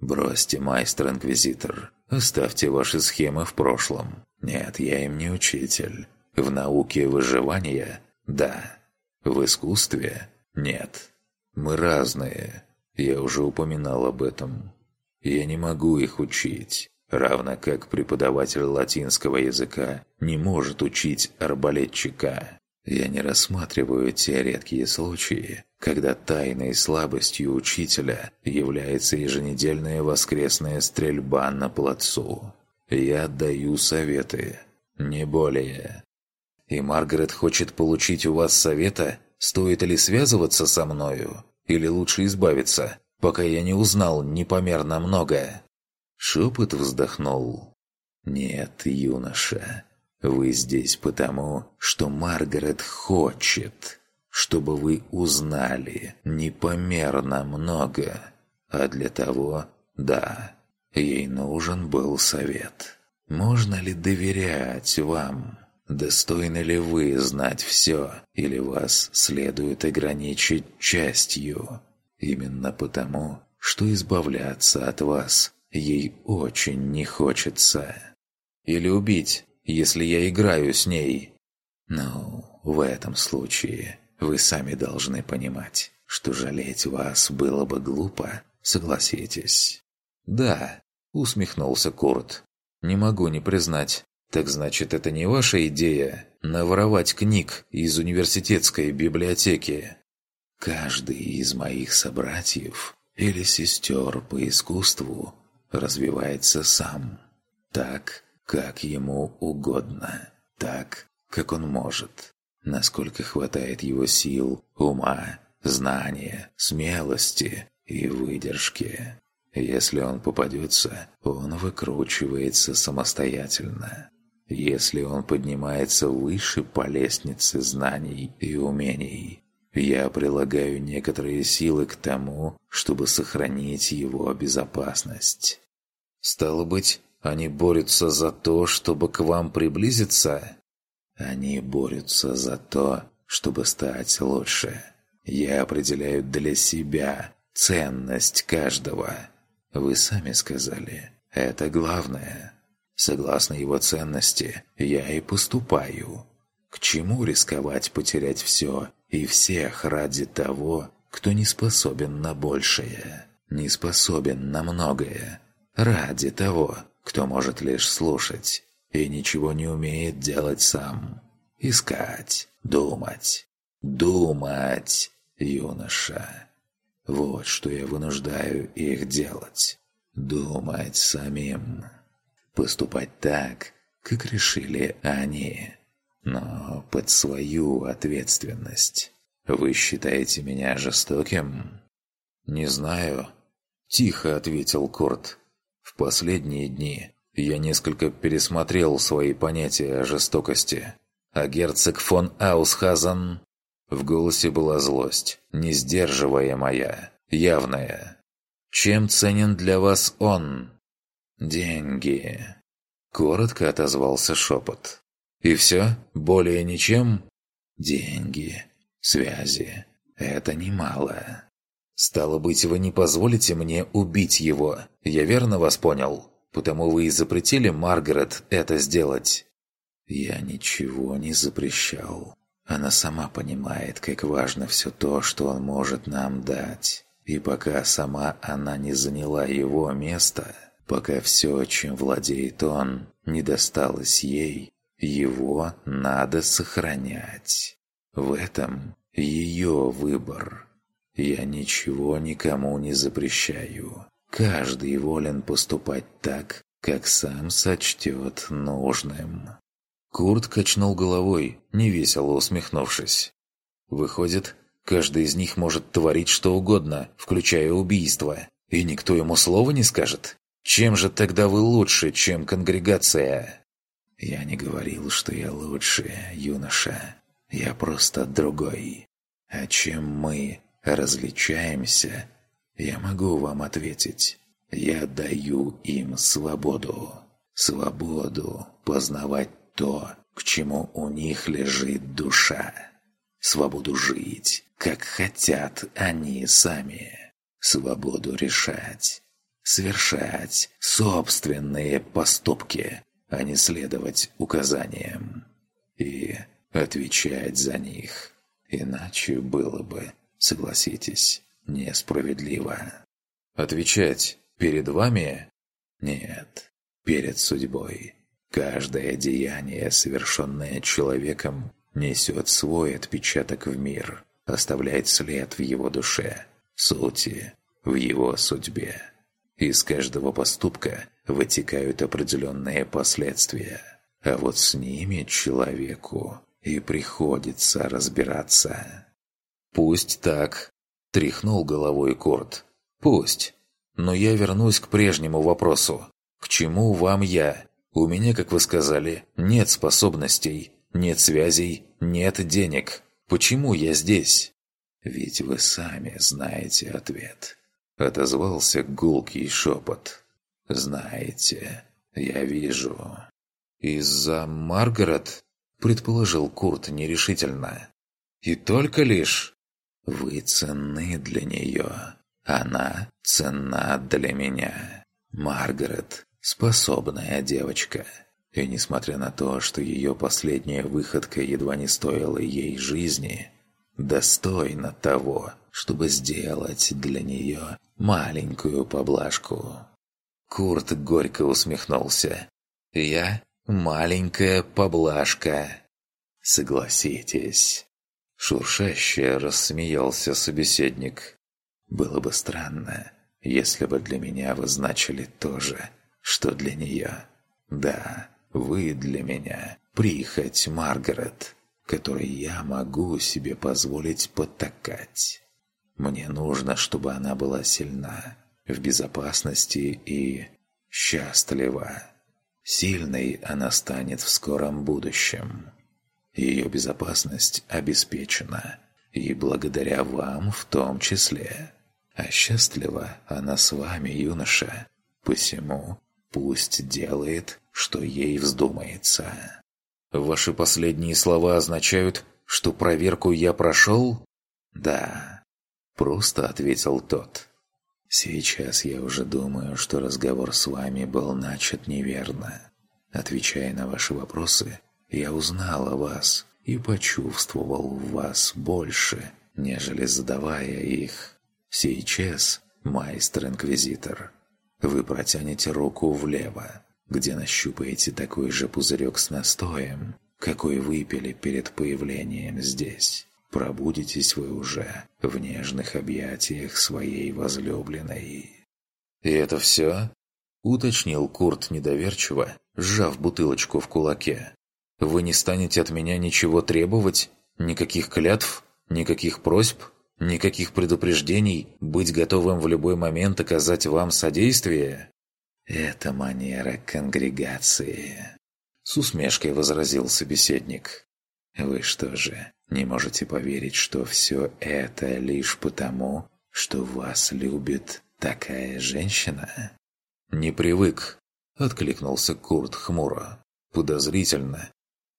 «Бросьте, майстер-инквизитор. Оставьте ваши схемы в прошлом. Нет, я им не учитель. В науке выживания – да. В искусстве – нет. Мы разные. Я уже упоминал об этом. Я не могу их учить, равно как преподаватель латинского языка не может учить арбалетчика. Я не рассматриваю те редкие случаи, когда тайной слабостью учителя является еженедельная воскресная стрельба на плацу. Я даю советы, не более. И Маргарет хочет получить у вас совета, стоит ли связываться со мною, или лучше избавиться, пока я не узнал непомерно много. Шепот вздохнул. «Нет, юноша, вы здесь потому, что Маргарет хочет, чтобы вы узнали непомерно много. А для того, да, ей нужен был совет. Можно ли доверять вам? Достойны ли вы знать все, или вас следует ограничить частью? Именно потому, что избавляться от вас ей очень не хочется. Или убить, если я играю с ней. Ну, в этом случае вы сами должны понимать, что жалеть вас было бы глупо, согласитесь. «Да», — усмехнулся Курт. «Не могу не признать. Так значит, это не ваша идея – наворовать книг из университетской библиотеки?» «Каждый из моих собратьев или сестер по искусству развивается сам. Так, как ему угодно, так, как он может, насколько хватает его сил, ума, знания, смелости и выдержки. Если он попадется, он выкручивается самостоятельно. Если он поднимается выше по лестнице знаний и умений, я прилагаю некоторые силы к тому, чтобы сохранить его безопасность. Стало быть, они борются за то, чтобы к вам приблизиться? Они борются за то, чтобы стать лучше. Я определяю для себя ценность каждого. Вы сами сказали, это главное. Согласно его ценности, я и поступаю. К чему рисковать потерять все и всех ради того, кто не способен на большее, не способен на многое, ради того, кто может лишь слушать и ничего не умеет делать сам. Искать, думать, думать, юноша. Вот что я вынуждаю их делать. Думать самим. Поступать так, как решили они. Но под свою ответственность. Вы считаете меня жестоким? Не знаю. Тихо ответил Корт. В последние дни я несколько пересмотрел свои понятия о жестокости. А герцог фон Аусхазен... В голосе была злость, не сдерживаемая, явная. «Чем ценен для вас он?» «Деньги», — коротко отозвался шепот. «И все? Более ничем?» «Деньги, связи. Это немало». «Стало быть, вы не позволите мне убить его. Я верно вас понял? Потому вы и запретили Маргарет это сделать?» «Я ничего не запрещал. Она сама понимает, как важно все то, что он может нам дать. И пока сама она не заняла его место, пока все, чем владеет он, не досталось ей, его надо сохранять. В этом ее выбор. Я ничего никому не запрещаю. Каждый волен поступать так, как сам сочтет нужным. Курт качнул головой, невесело усмехнувшись. «Выходит, каждый из них может творить что угодно, включая убийство, и никто ему слова не скажет? Чем же тогда вы лучше, чем конгрегация?» «Я не говорил, что я лучше, юноша. Я просто другой. А чем мы различаемся, я могу вам ответить. Я даю им свободу. Свободу познавать то, к чему у них лежит душа. Свободу жить, как хотят они сами. Свободу решать, совершать собственные поступки, а не следовать указаниям. И отвечать за них. Иначе было бы, согласитесь, несправедливо. Отвечать перед вами? Нет, перед судьбой. Каждое деяние, совершенное человеком, несет свой отпечаток в мир, оставляет след в его душе, сути, в его судьбе. Из каждого поступка вытекают определенные последствия, а вот с ними человеку и приходится разбираться. «Пусть так», – тряхнул головой Курт. «Пусть. Но я вернусь к прежнему вопросу. К чему вам я? У меня, как вы сказали, нет способностей, нет связей, нет денег. Почему я здесь? Ведь вы сами знаете ответ. Отозвался гулкий шепот. Знаете, я вижу. Из-за Маргарет? Предположил Курт нерешительно. И только лишь... Вы ценны для нее. Она ценна для меня. Маргарет Способная девочка. И несмотря на то, что ее последняя выходка едва не стоила ей жизни, достойна того, чтобы сделать для нее маленькую поблажку. Курт горько усмехнулся. «Я маленькая поблажка». «Согласитесь». Шуршаще рассмеялся собеседник. «Было бы странно, если бы для меня вы значили тоже что для нее. Да, вы для меня прихоть Маргарет, которой я могу себе позволить потакать. Мне нужно, чтобы она была сильна, в безопасности и счастлива. Сильной она станет в скором будущем. Ее безопасность обеспечена, и благодаря вам в том числе. А счастлива она с вами, юноша. Посему Пусть делает, что ей вздумается. Ваши последние слова означают, что проверку я прошел?» «Да», – просто ответил тот. «Сейчас я уже думаю, что разговор с вами был начат неверно. Отвечая на ваши вопросы, я узнал о вас и почувствовал в вас больше, нежели задавая их. Сейчас, майстер-инквизитор, вы протянете руку влево, где нащупаете такой же пузырек с настоем, какой выпили перед появлением здесь. Пробудитесь вы уже в нежных объятиях своей возлюбленной. «И это все?» – уточнил Курт недоверчиво, сжав бутылочку в кулаке. «Вы не станете от меня ничего требовать? Никаких клятв? Никаких просьб?» Никаких предупреждений, быть готовым в любой момент оказать вам содействие? Это манера конгрегации. С усмешкой возразил собеседник. Вы что же, не можете поверить, что все это лишь потому, что вас любит такая женщина? Не привык, откликнулся Курт хмуро. Подозрительно.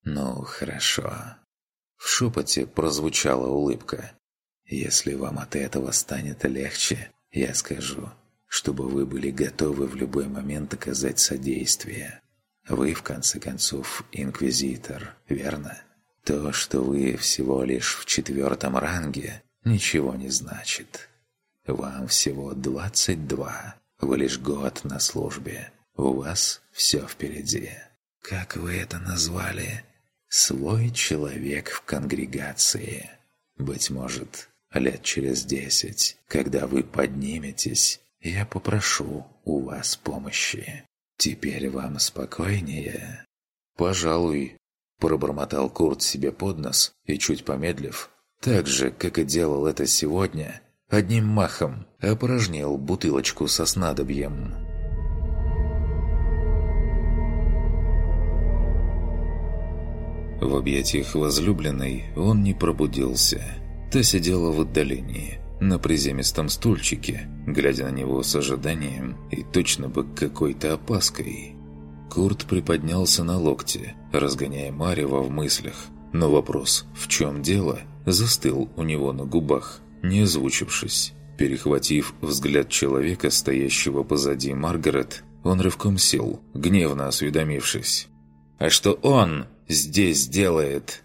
Ну, хорошо. В шепоте прозвучала улыбка. Если вам от этого станет легче, я скажу, чтобы вы были готовы в любой момент оказать содействие. Вы, в конце концов, инквизитор, верно? То, что вы всего лишь в четвертом ранге, ничего не значит. Вам всего 22, вы лишь год на службе. У вас все впереди. Как вы это назвали? Свой человек в конгрегации. Быть может, лет через десять, когда вы подниметесь, я попрошу у вас помощи. Теперь вам спокойнее?» «Пожалуй», – пробормотал Курт себе под нос и, чуть помедлив, так же, как и делал это сегодня, одним махом опорожнил бутылочку со снадобьем. В объятиях возлюбленной он не пробудился – Та сидела в отдалении, на приземистом стульчике, глядя на него с ожиданием и точно бы какой-то опаской. Курт приподнялся на локте, разгоняя Марева в мыслях, но вопрос «в чем дело?» застыл у него на губах, не озвучившись. Перехватив взгляд человека, стоящего позади Маргарет, он рывком сел, гневно осведомившись. «А что он здесь делает?»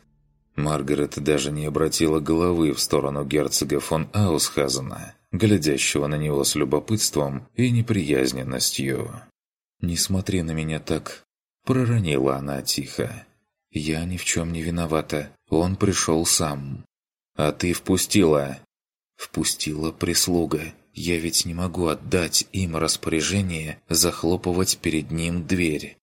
Маргарет даже не обратила головы в сторону герцога фон Аусхазена, глядящего на него с любопытством и неприязненностью. «Не смотри на меня так», – проронила она тихо. «Я ни в чем не виновата. Он пришел сам». «А ты впустила?» «Впустила прислуга. Я ведь не могу отдать им распоряжение захлопывать перед ним дверь».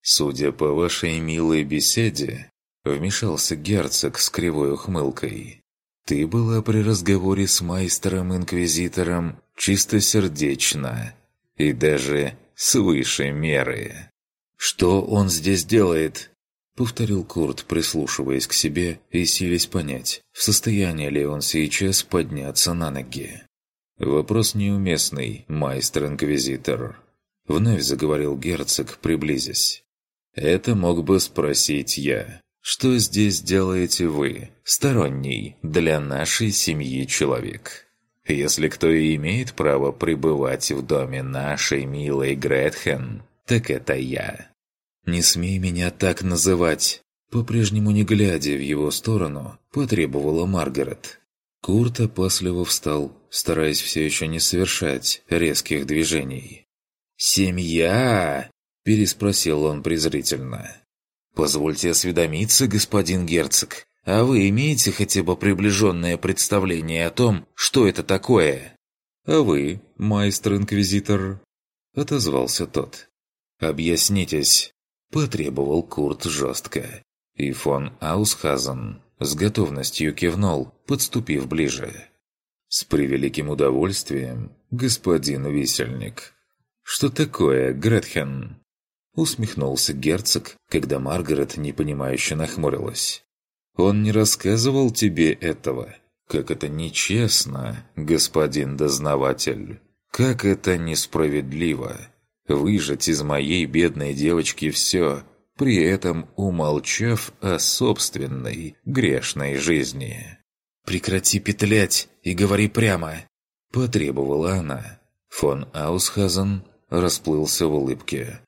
«Судя по вашей милой беседе, Вмешался герцог с кривой ухмылкой. «Ты была при разговоре с майстером-инквизитором чистосердечно и даже свыше меры». «Что он здесь делает?» Повторил Курт, прислушиваясь к себе и силясь понять, в состоянии ли он сейчас подняться на ноги. «Вопрос неуместный, майстер-инквизитор», — вновь заговорил герцог, приблизясь. «Это мог бы спросить я. Что здесь делаете вы, сторонний для нашей семьи человек? Если кто и имеет право пребывать в доме нашей милой Гретхен, так это я. Не смей меня так называть!» По-прежнему не глядя в его сторону, потребовала Маргарет. Курт опасливо встал, стараясь все еще не совершать резких движений. «Семья?» – переспросил он презрительно. «Позвольте осведомиться, господин герцог, а вы имеете хотя бы приближенное представление о том, что это такое?» «А вы, майстер-инквизитор?» – отозвался тот. «Объяснитесь», – потребовал Курт жестко. И фон Аусхазен с готовностью кивнул, подступив ближе. «С превеликим удовольствием, господин висельник». «Что такое, Гретхен?» Усмехнулся герцог, когда Маргарет непонимающе нахмурилась. «Он не рассказывал тебе этого? Как это нечестно, господин дознаватель! Как это несправедливо! Выжать из моей бедной девочки все, при этом умолчав о собственной грешной жизни. «Прекрати петлять и говори прямо!» – потребовала она. Фон Аусхазен расплылся в улыбке.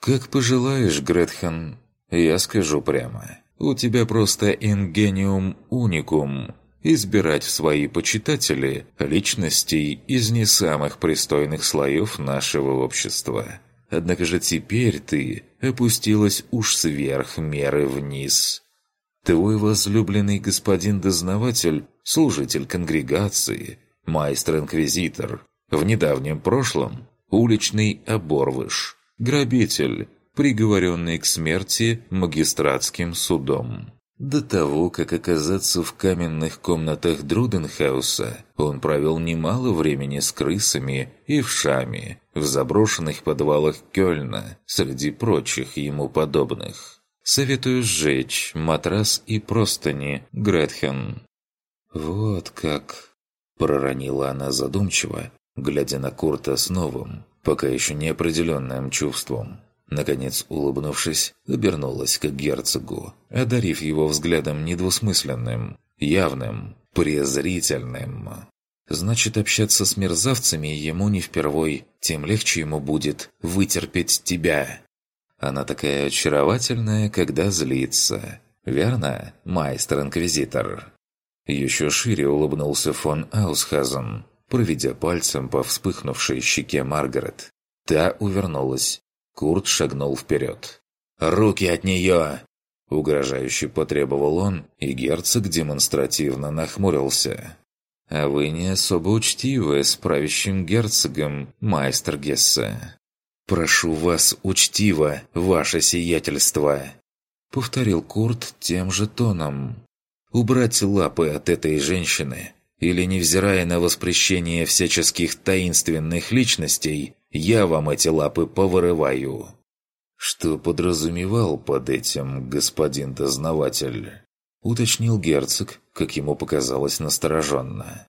«Как пожелаешь, Гретхен, я скажу прямо. У тебя просто ингениум уникум избирать в свои почитатели личностей из не самых пристойных слоев нашего общества. Однако же теперь ты опустилась уж сверх меры вниз. Твой возлюбленный господин-дознаватель, служитель конгрегации, майстер-инквизитор, в недавнем прошлом уличный оборвыш, грабитель, приговоренный к смерти магистратским судом. До того, как оказаться в каменных комнатах Друденхауса, он провел немало времени с крысами и вшами в заброшенных подвалах Кёльна среди прочих ему подобных. Советую сжечь матрас и простыни, Гретхен. «Вот как...» – проронила она задумчиво, глядя на Курта с новым, пока еще неопределенным чувством. Наконец, улыбнувшись, обернулась к герцогу, одарив его взглядом недвусмысленным, явным, презрительным. Значит, общаться с мерзавцами ему не впервой, тем легче ему будет вытерпеть тебя. Она такая очаровательная, когда злится. Верно, майстер-инквизитор? Еще шире улыбнулся фон Аусхазен, проведя пальцем по вспыхнувшей щеке Маргарет. Та увернулась, Курт шагнул вперед. «Руки от нее!» Угрожающе потребовал он, и герцог демонстративно нахмурился. «А вы не особо учтивы с правящим герцогом, майстер Гессе». «Прошу вас учтиво, ваше сиятельство!» Повторил Курт тем же тоном. «Убрать лапы от этой женщины, или, невзирая на воспрещение всяческих таинственных личностей, я вам эти лапы повырываю». «Что подразумевал под этим господин дознаватель?» Уточнил герцог, как ему показалось настороженно.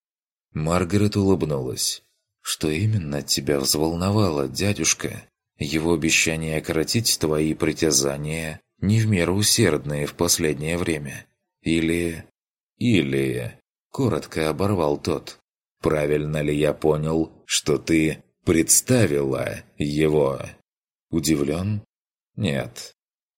Маргарет улыбнулась. «Что именно тебя взволновало, дядюшка? Его обещание окоротить твои притязания, не в меру усердные в последнее время? Или... или...» Коротко оборвал тот. «Правильно ли я понял, что ты представила его?» Удивлен? Нет.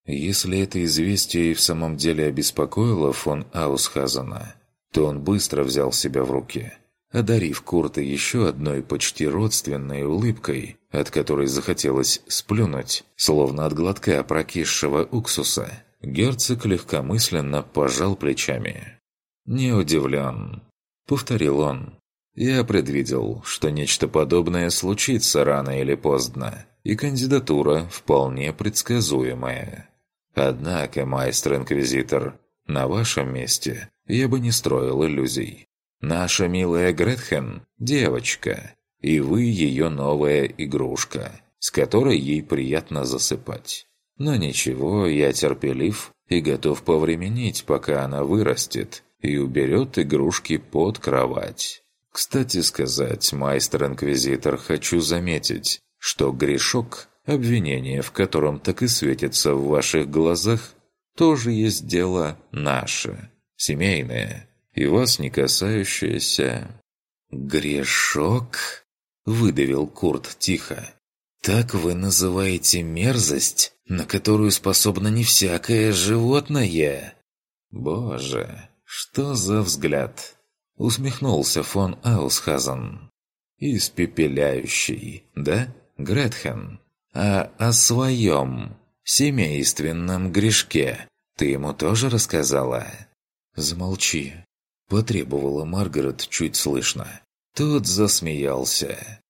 Если это известие и в самом деле обеспокоило фон Аусхазена, то он быстро взял себя в руки. Одарив Курта еще одной почти родственной улыбкой, от которой захотелось сплюнуть, словно от глотка прокисшего уксуса, герцог легкомысленно пожал плечами. «Не удивлен», — повторил он. «Я предвидел, что нечто подобное случится рано или поздно, и кандидатура вполне предсказуемая. Однако, майстер-инквизитор, на вашем месте я бы не строил иллюзий. Наша милая Гретхен – девочка, и вы ее новая игрушка, с которой ей приятно засыпать. Но ничего, я терпелив и готов повременить, пока она вырастет и уберет игрушки под кровать. Кстати сказать, майстер-инквизитор, хочу заметить, что грешок, обвинение в котором так и светится в ваших глазах, тоже есть дело наше, семейное, и вас не касающееся. «Грешок?» – выдавил Курт тихо. «Так вы называете мерзость, на которую способно не всякое животное?» «Боже, «Что за взгляд?» — усмехнулся фон Аусхазен. «Испепеляющий, да, Гретхен? А о своем семейственном грешке ты ему тоже рассказала?» «Замолчи», — потребовала Маргарет чуть слышно. Тот засмеялся.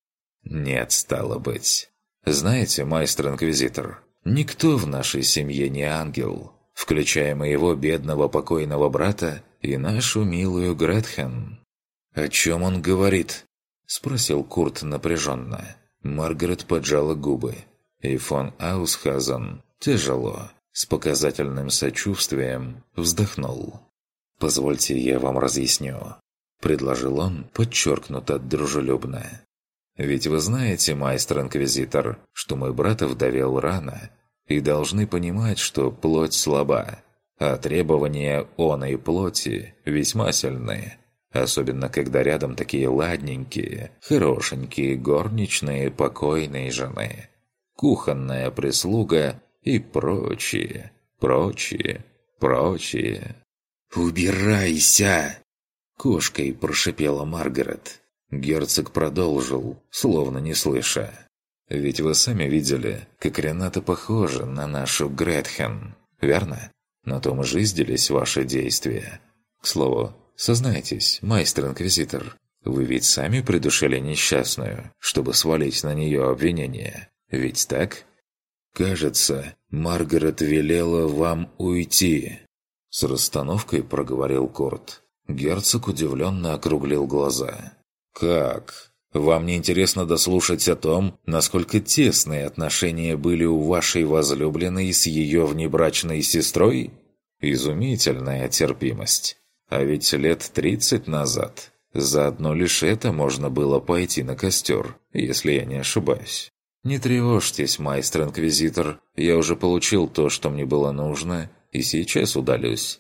«Нет, стало быть. Знаете, майстер-инквизитор, никто в нашей семье не ангел, включая моего бедного покойного брата и нашу милую Гретхен». «О чем он говорит?» – спросил Курт напряженно. Маргарет поджала губы, и фон Аусхазен тяжело, с показательным сочувствием, вздохнул. «Позвольте, я вам разъясню», – предложил он подчеркнуто дружелюбно. «Ведь вы знаете, майстер-инквизитор, что мой брат овдовел рано, и должны понимать, что плоть слаба, а требования оной плоти весьма сильны, особенно когда рядом такие ладненькие, хорошенькие горничные покойные жены, кухонная прислуга и прочие, прочие, прочие. «Убирайся!» Кошкой прошипела Маргарет. Герцог продолжил, словно не слыша. «Ведь вы сами видели, как Рената похожа на нашу Гретхен, верно? На том и жизнились ваши действия. К слову, сознайтесь, майстер-инквизитор, вы ведь сами придушили несчастную, чтобы свалить на нее обвинение. Ведь так?» «Кажется, Маргарет велела вам уйти», — с расстановкой проговорил Корт. Герцог удивленно округлил глаза. «Как? Вам не интересно дослушать о том, насколько тесные отношения были у вашей возлюбленной с ее внебрачной сестрой? Изумительная терпимость. А ведь лет тридцать назад за одно лишь это можно было пойти на костер, если я не ошибаюсь. Не тревожьтесь, майстер-инквизитор, я уже получил то, что мне было нужно, и сейчас удалюсь.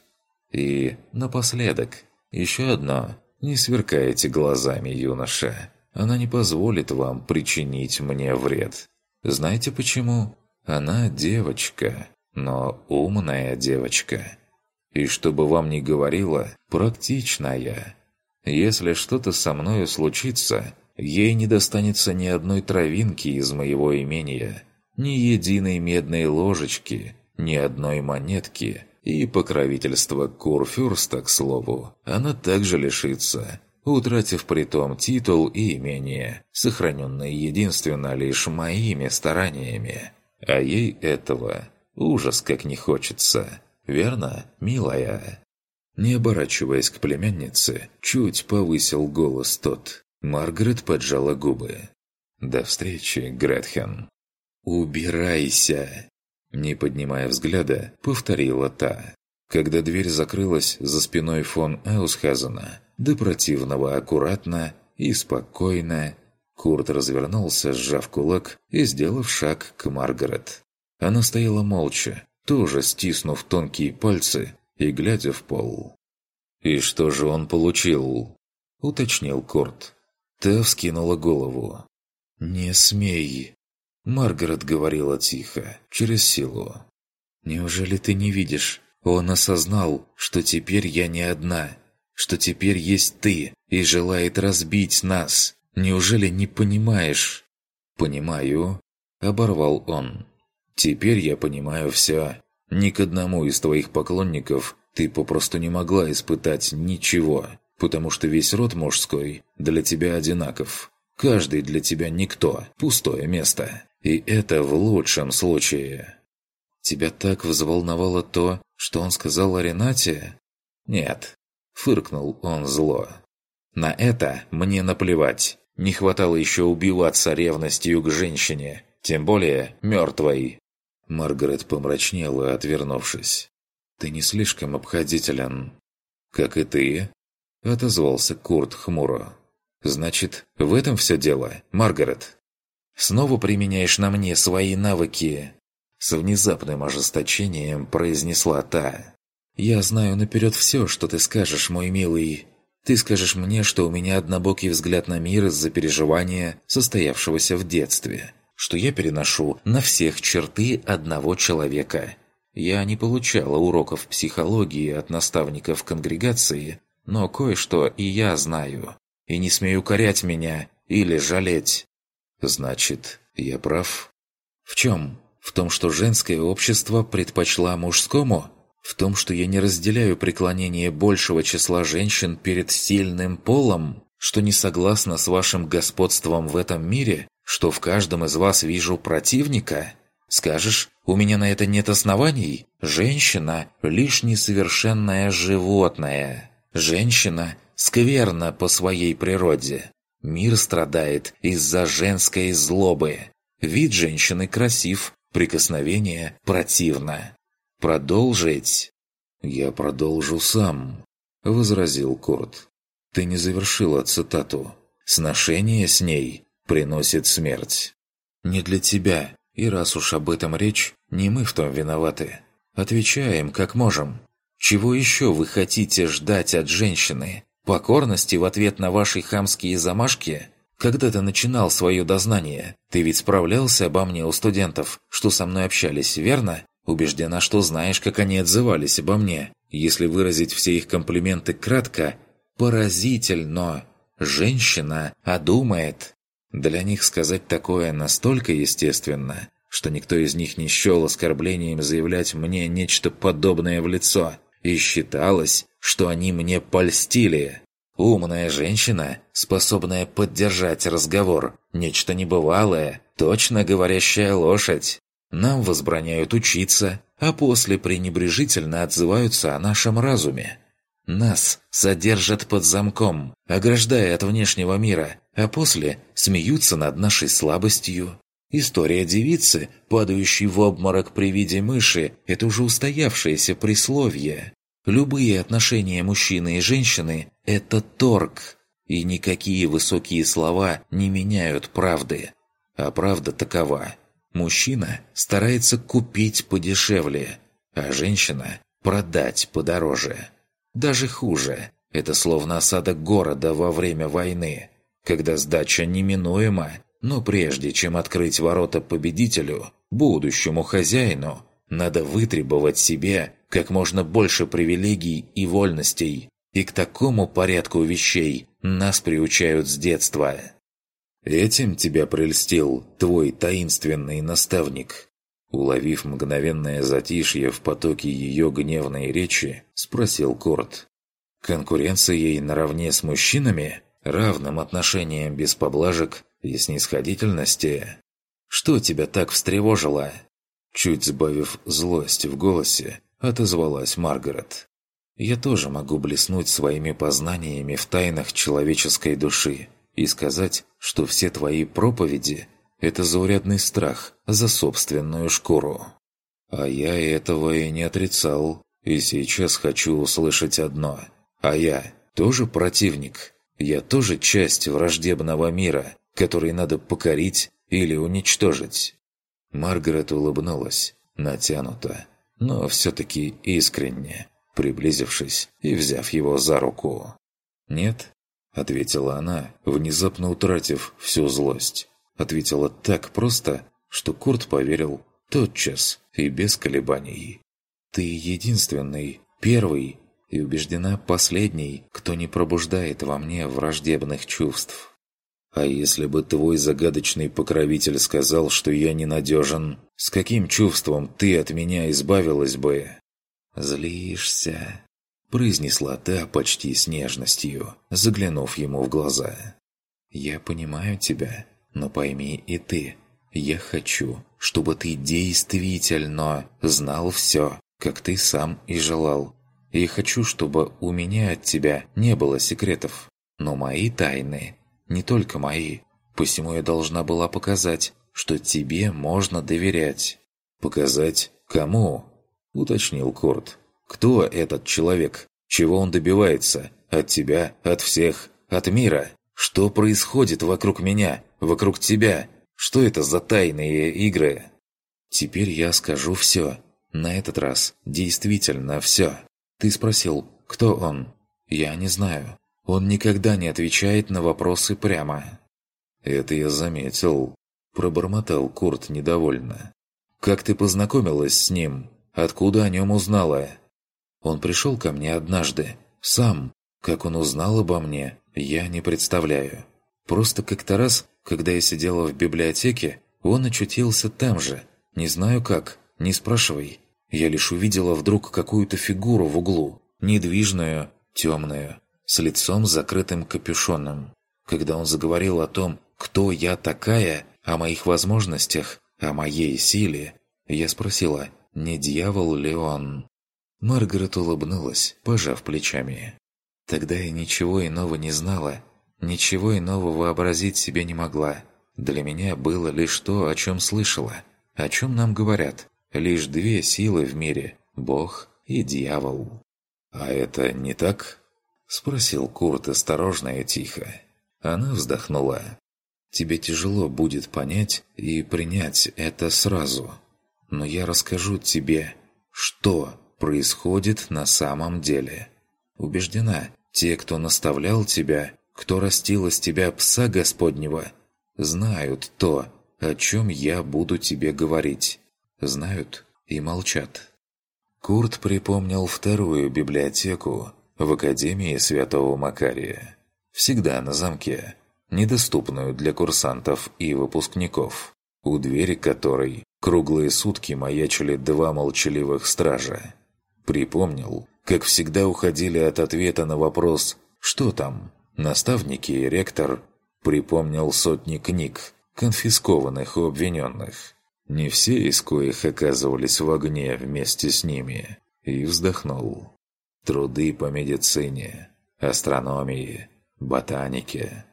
И напоследок, еще одно. Не сверкайте глазами, юноша. Она не позволит вам причинить мне вред. Знаете почему? Она девочка, но умная девочка. И чтобы вам не говорила, практичная. Если что-то со мною случится, ей не достанется ни одной травинки из моего имения, ни единой медной ложечки, ни одной монетки – и покровительство Курфюрста, к слову, она также лишится, утратив при том титул и имение, сохраненные единственно лишь моими стараниями. А ей этого ужас как не хочется. Верно, милая?» Не оборачиваясь к племяннице, чуть повысил голос тот. Маргарет поджала губы. «До встречи, Гретхен». «Убирайся!» Не поднимая взгляда, повторила та. Когда дверь закрылась за спиной фон Эусхазена, до противного аккуратно и спокойно, Курт развернулся, сжав кулак и сделав шаг к Маргарет. Она стояла молча, тоже стиснув тонкие пальцы и глядя в пол. «И что же он получил?» – уточнил Курт. Та вскинула голову. «Не смей!» Маргарет говорила тихо, через силу. «Неужели ты не видишь? Он осознал, что теперь я не одна, что теперь есть ты и желает разбить нас. Неужели не понимаешь?» «Понимаю», — оборвал он. «Теперь я понимаю все. Ни к одному из твоих поклонников ты попросту не могла испытать ничего, потому что весь род мужской для тебя одинаков. Каждый для тебя никто, пустое место. И это в лучшем случае. Тебя так взволновало то, что он сказал о Ренате? Нет. Фыркнул он зло. На это мне наплевать. Не хватало еще убиваться ревностью к женщине, тем более мертвой. Маргарет помрачнела, отвернувшись. «Ты не слишком обходителен». «Как и ты», — отозвался Курт хмуро. «Значит, в этом все дело, Маргарет?» Снова применяешь на мне свои навыки!» С внезапным ожесточением произнесла та. «Я знаю наперед все, что ты скажешь, мой милый. Ты скажешь мне, что у меня однобокий взгляд на мир из-за переживания, состоявшегося в детстве, что я переношу на всех черты одного человека. Я не получала уроков психологии от наставников конгрегации, но кое-что и я знаю, и не смею корять меня или жалеть. Значит, я прав? В чем? В том, что женское общество предпочла мужскому? В том, что я не разделяю преклонение большего числа женщин перед сильным полом? Что не согласна с вашим господством в этом мире? Что в каждом из вас вижу противника? Скажешь, у меня на это нет оснований? Женщина – лишь несовершенное животное. Женщина – скверна по своей природе. Мир страдает из-за женской злобы. Вид женщины красив, прикосновение противно. Продолжить? Я продолжу сам, возразил Курт. Ты не завершила цитату. Сношение с ней приносит смерть. Не для тебя, И раз уж об этом речь, не мы в том виноваты. Отвечаем, как можем. Чего еще вы хотите ждать от женщины? Покорности в ответ на ваши хамские замашки? Когда ты начинал свое дознание, ты ведь справлялся обо мне у студентов, что со мной общались, верно? Убеждена, что знаешь, как они отзывались обо мне. Если выразить все их комплименты кратко, поразительно. Женщина одумает. Для них сказать такое настолько естественно, что никто из них не счел оскорблением заявлять мне нечто подобное в лицо, и считалось, что они мне польстили. Умная женщина, способная поддержать разговор, нечто небывалое, точно говорящая лошадь. Нам возбраняют учиться, а после пренебрежительно отзываются о нашем разуме. Нас содержат под замком, ограждая от внешнего мира, а после смеются над нашей слабостью. История девицы, падающей в обморок при виде мыши, это уже устоявшееся присловие. Любые отношения мужчины и женщины – это торг, и никакие высокие слова не меняют правды. А правда такова – Мужчина старается купить подешевле, а женщина – продать подороже. Даже хуже – это словно осадок города во время войны, когда сдача неминуема, но прежде чем открыть ворота победителю, будущему хозяину, надо вытребовать себе как можно больше привилегий и вольностей, и к такому порядку вещей нас приучают с детства. «Этим тебя прельстил твой таинственный наставник?» Уловив мгновенное затишье в потоке ее гневной речи, спросил Корт. «Конкуренцией наравне с мужчинами? Равным отношением без поблажек и снисходительности? Что тебя так встревожило?» Чуть сбавив злость в голосе, отозвалась Маргарет. «Я тоже могу блеснуть своими познаниями в тайнах человеческой души, и сказать, что все твои проповеди – это заурядный страх за собственную шкуру. А я этого и не отрицал, и сейчас хочу услышать одно. А я тоже противник. Я тоже часть враждебного мира, который надо покорить или уничтожить. Маргарет улыбнулась, натянуто, но все-таки искренне, приблизившись и взяв его за руку. «Нет, Ответила она, внезапно утратив всю злость. Ответила так просто, что Курт поверил тотчас и без колебаний. «Ты единственный, первый и убеждена последний, кто не пробуждает во мне враждебных чувств». «А если бы твой загадочный покровитель сказал, что я ненадежен, с каким чувством ты от меня избавилась бы?» «Злишься», произнесла та почти с нежностью, заглянув ему в глаза. «Я понимаю тебя, но пойми и ты. Я хочу, чтобы ты действительно знал все, как ты сам и желал. И хочу, чтобы у меня от тебя не было секретов. Но мои тайны, не только мои. Посему я должна была показать, что тебе можно доверять». «Показать кому?» – уточнил Курт. Кто этот человек? Чего он добивается? От тебя? От всех? От мира? Что происходит вокруг меня? Вокруг тебя? Что это за тайные игры? Теперь я скажу все. На этот раз действительно все. Ты спросил, кто он? Я не знаю. Он никогда не отвечает на вопросы прямо. Это я заметил. Пробормотал Курт недовольно. Как ты познакомилась с ним? Откуда о нем узнала? Он пришел ко мне однажды, сам. Как он узнал обо мне, я не представляю. Просто как-то раз, когда я сидела в библиотеке, он очутился там же. Не знаю как, не спрашивай. Я лишь увидела вдруг какую-то фигуру в углу, недвижную, темную, с лицом закрытым капюшоном. Когда он заговорил о том, кто я такая, о моих возможностях, о моей силе, я спросила, не дьявол ли он? Маргарет улыбнулась, пожав плечами. Тогда я ничего иного не знала, ничего иного вообразить себе не могла. Для меня было лишь то, о чем слышала, о чем нам говорят. Лишь две силы в мире – Бог и дьявол. «А это не так?» – спросил Курт осторожно и тихо. Она вздохнула. Тебе тяжело будет понять и принять это сразу. Но я расскажу тебе, что происходит на самом деле. Убеждена, те, кто наставлял тебя, кто растил из тебя пса Господнего, знают то, о чем я буду тебе говорить. Знают и молчат. Курт припомнил вторую библиотеку в Академии Святого Макария. Всегда на замке, недоступную для курсантов и выпускников, у двери которой круглые сутки маячили два молчаливых стража. Припомнил, как всегда уходили от ответа на вопрос «Что там?». Наставники и ректор припомнил сотни книг, конфискованных у обвиненных. Не все из коих оказывались в огне вместе с ними. И вздохнул. Труды по медицине, астрономии, ботанике.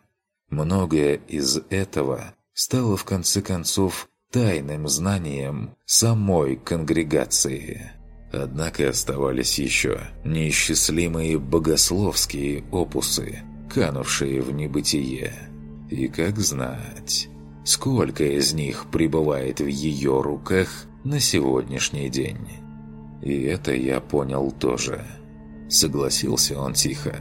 Многое из этого стало в конце концов тайным знанием самой конгрегации. Однако оставались еще неисчислимые богословские опусы, канувшие в небытие. И как знать, сколько из них пребывает в ее руках на сегодняшний день. И это я понял тоже. Согласился он тихо.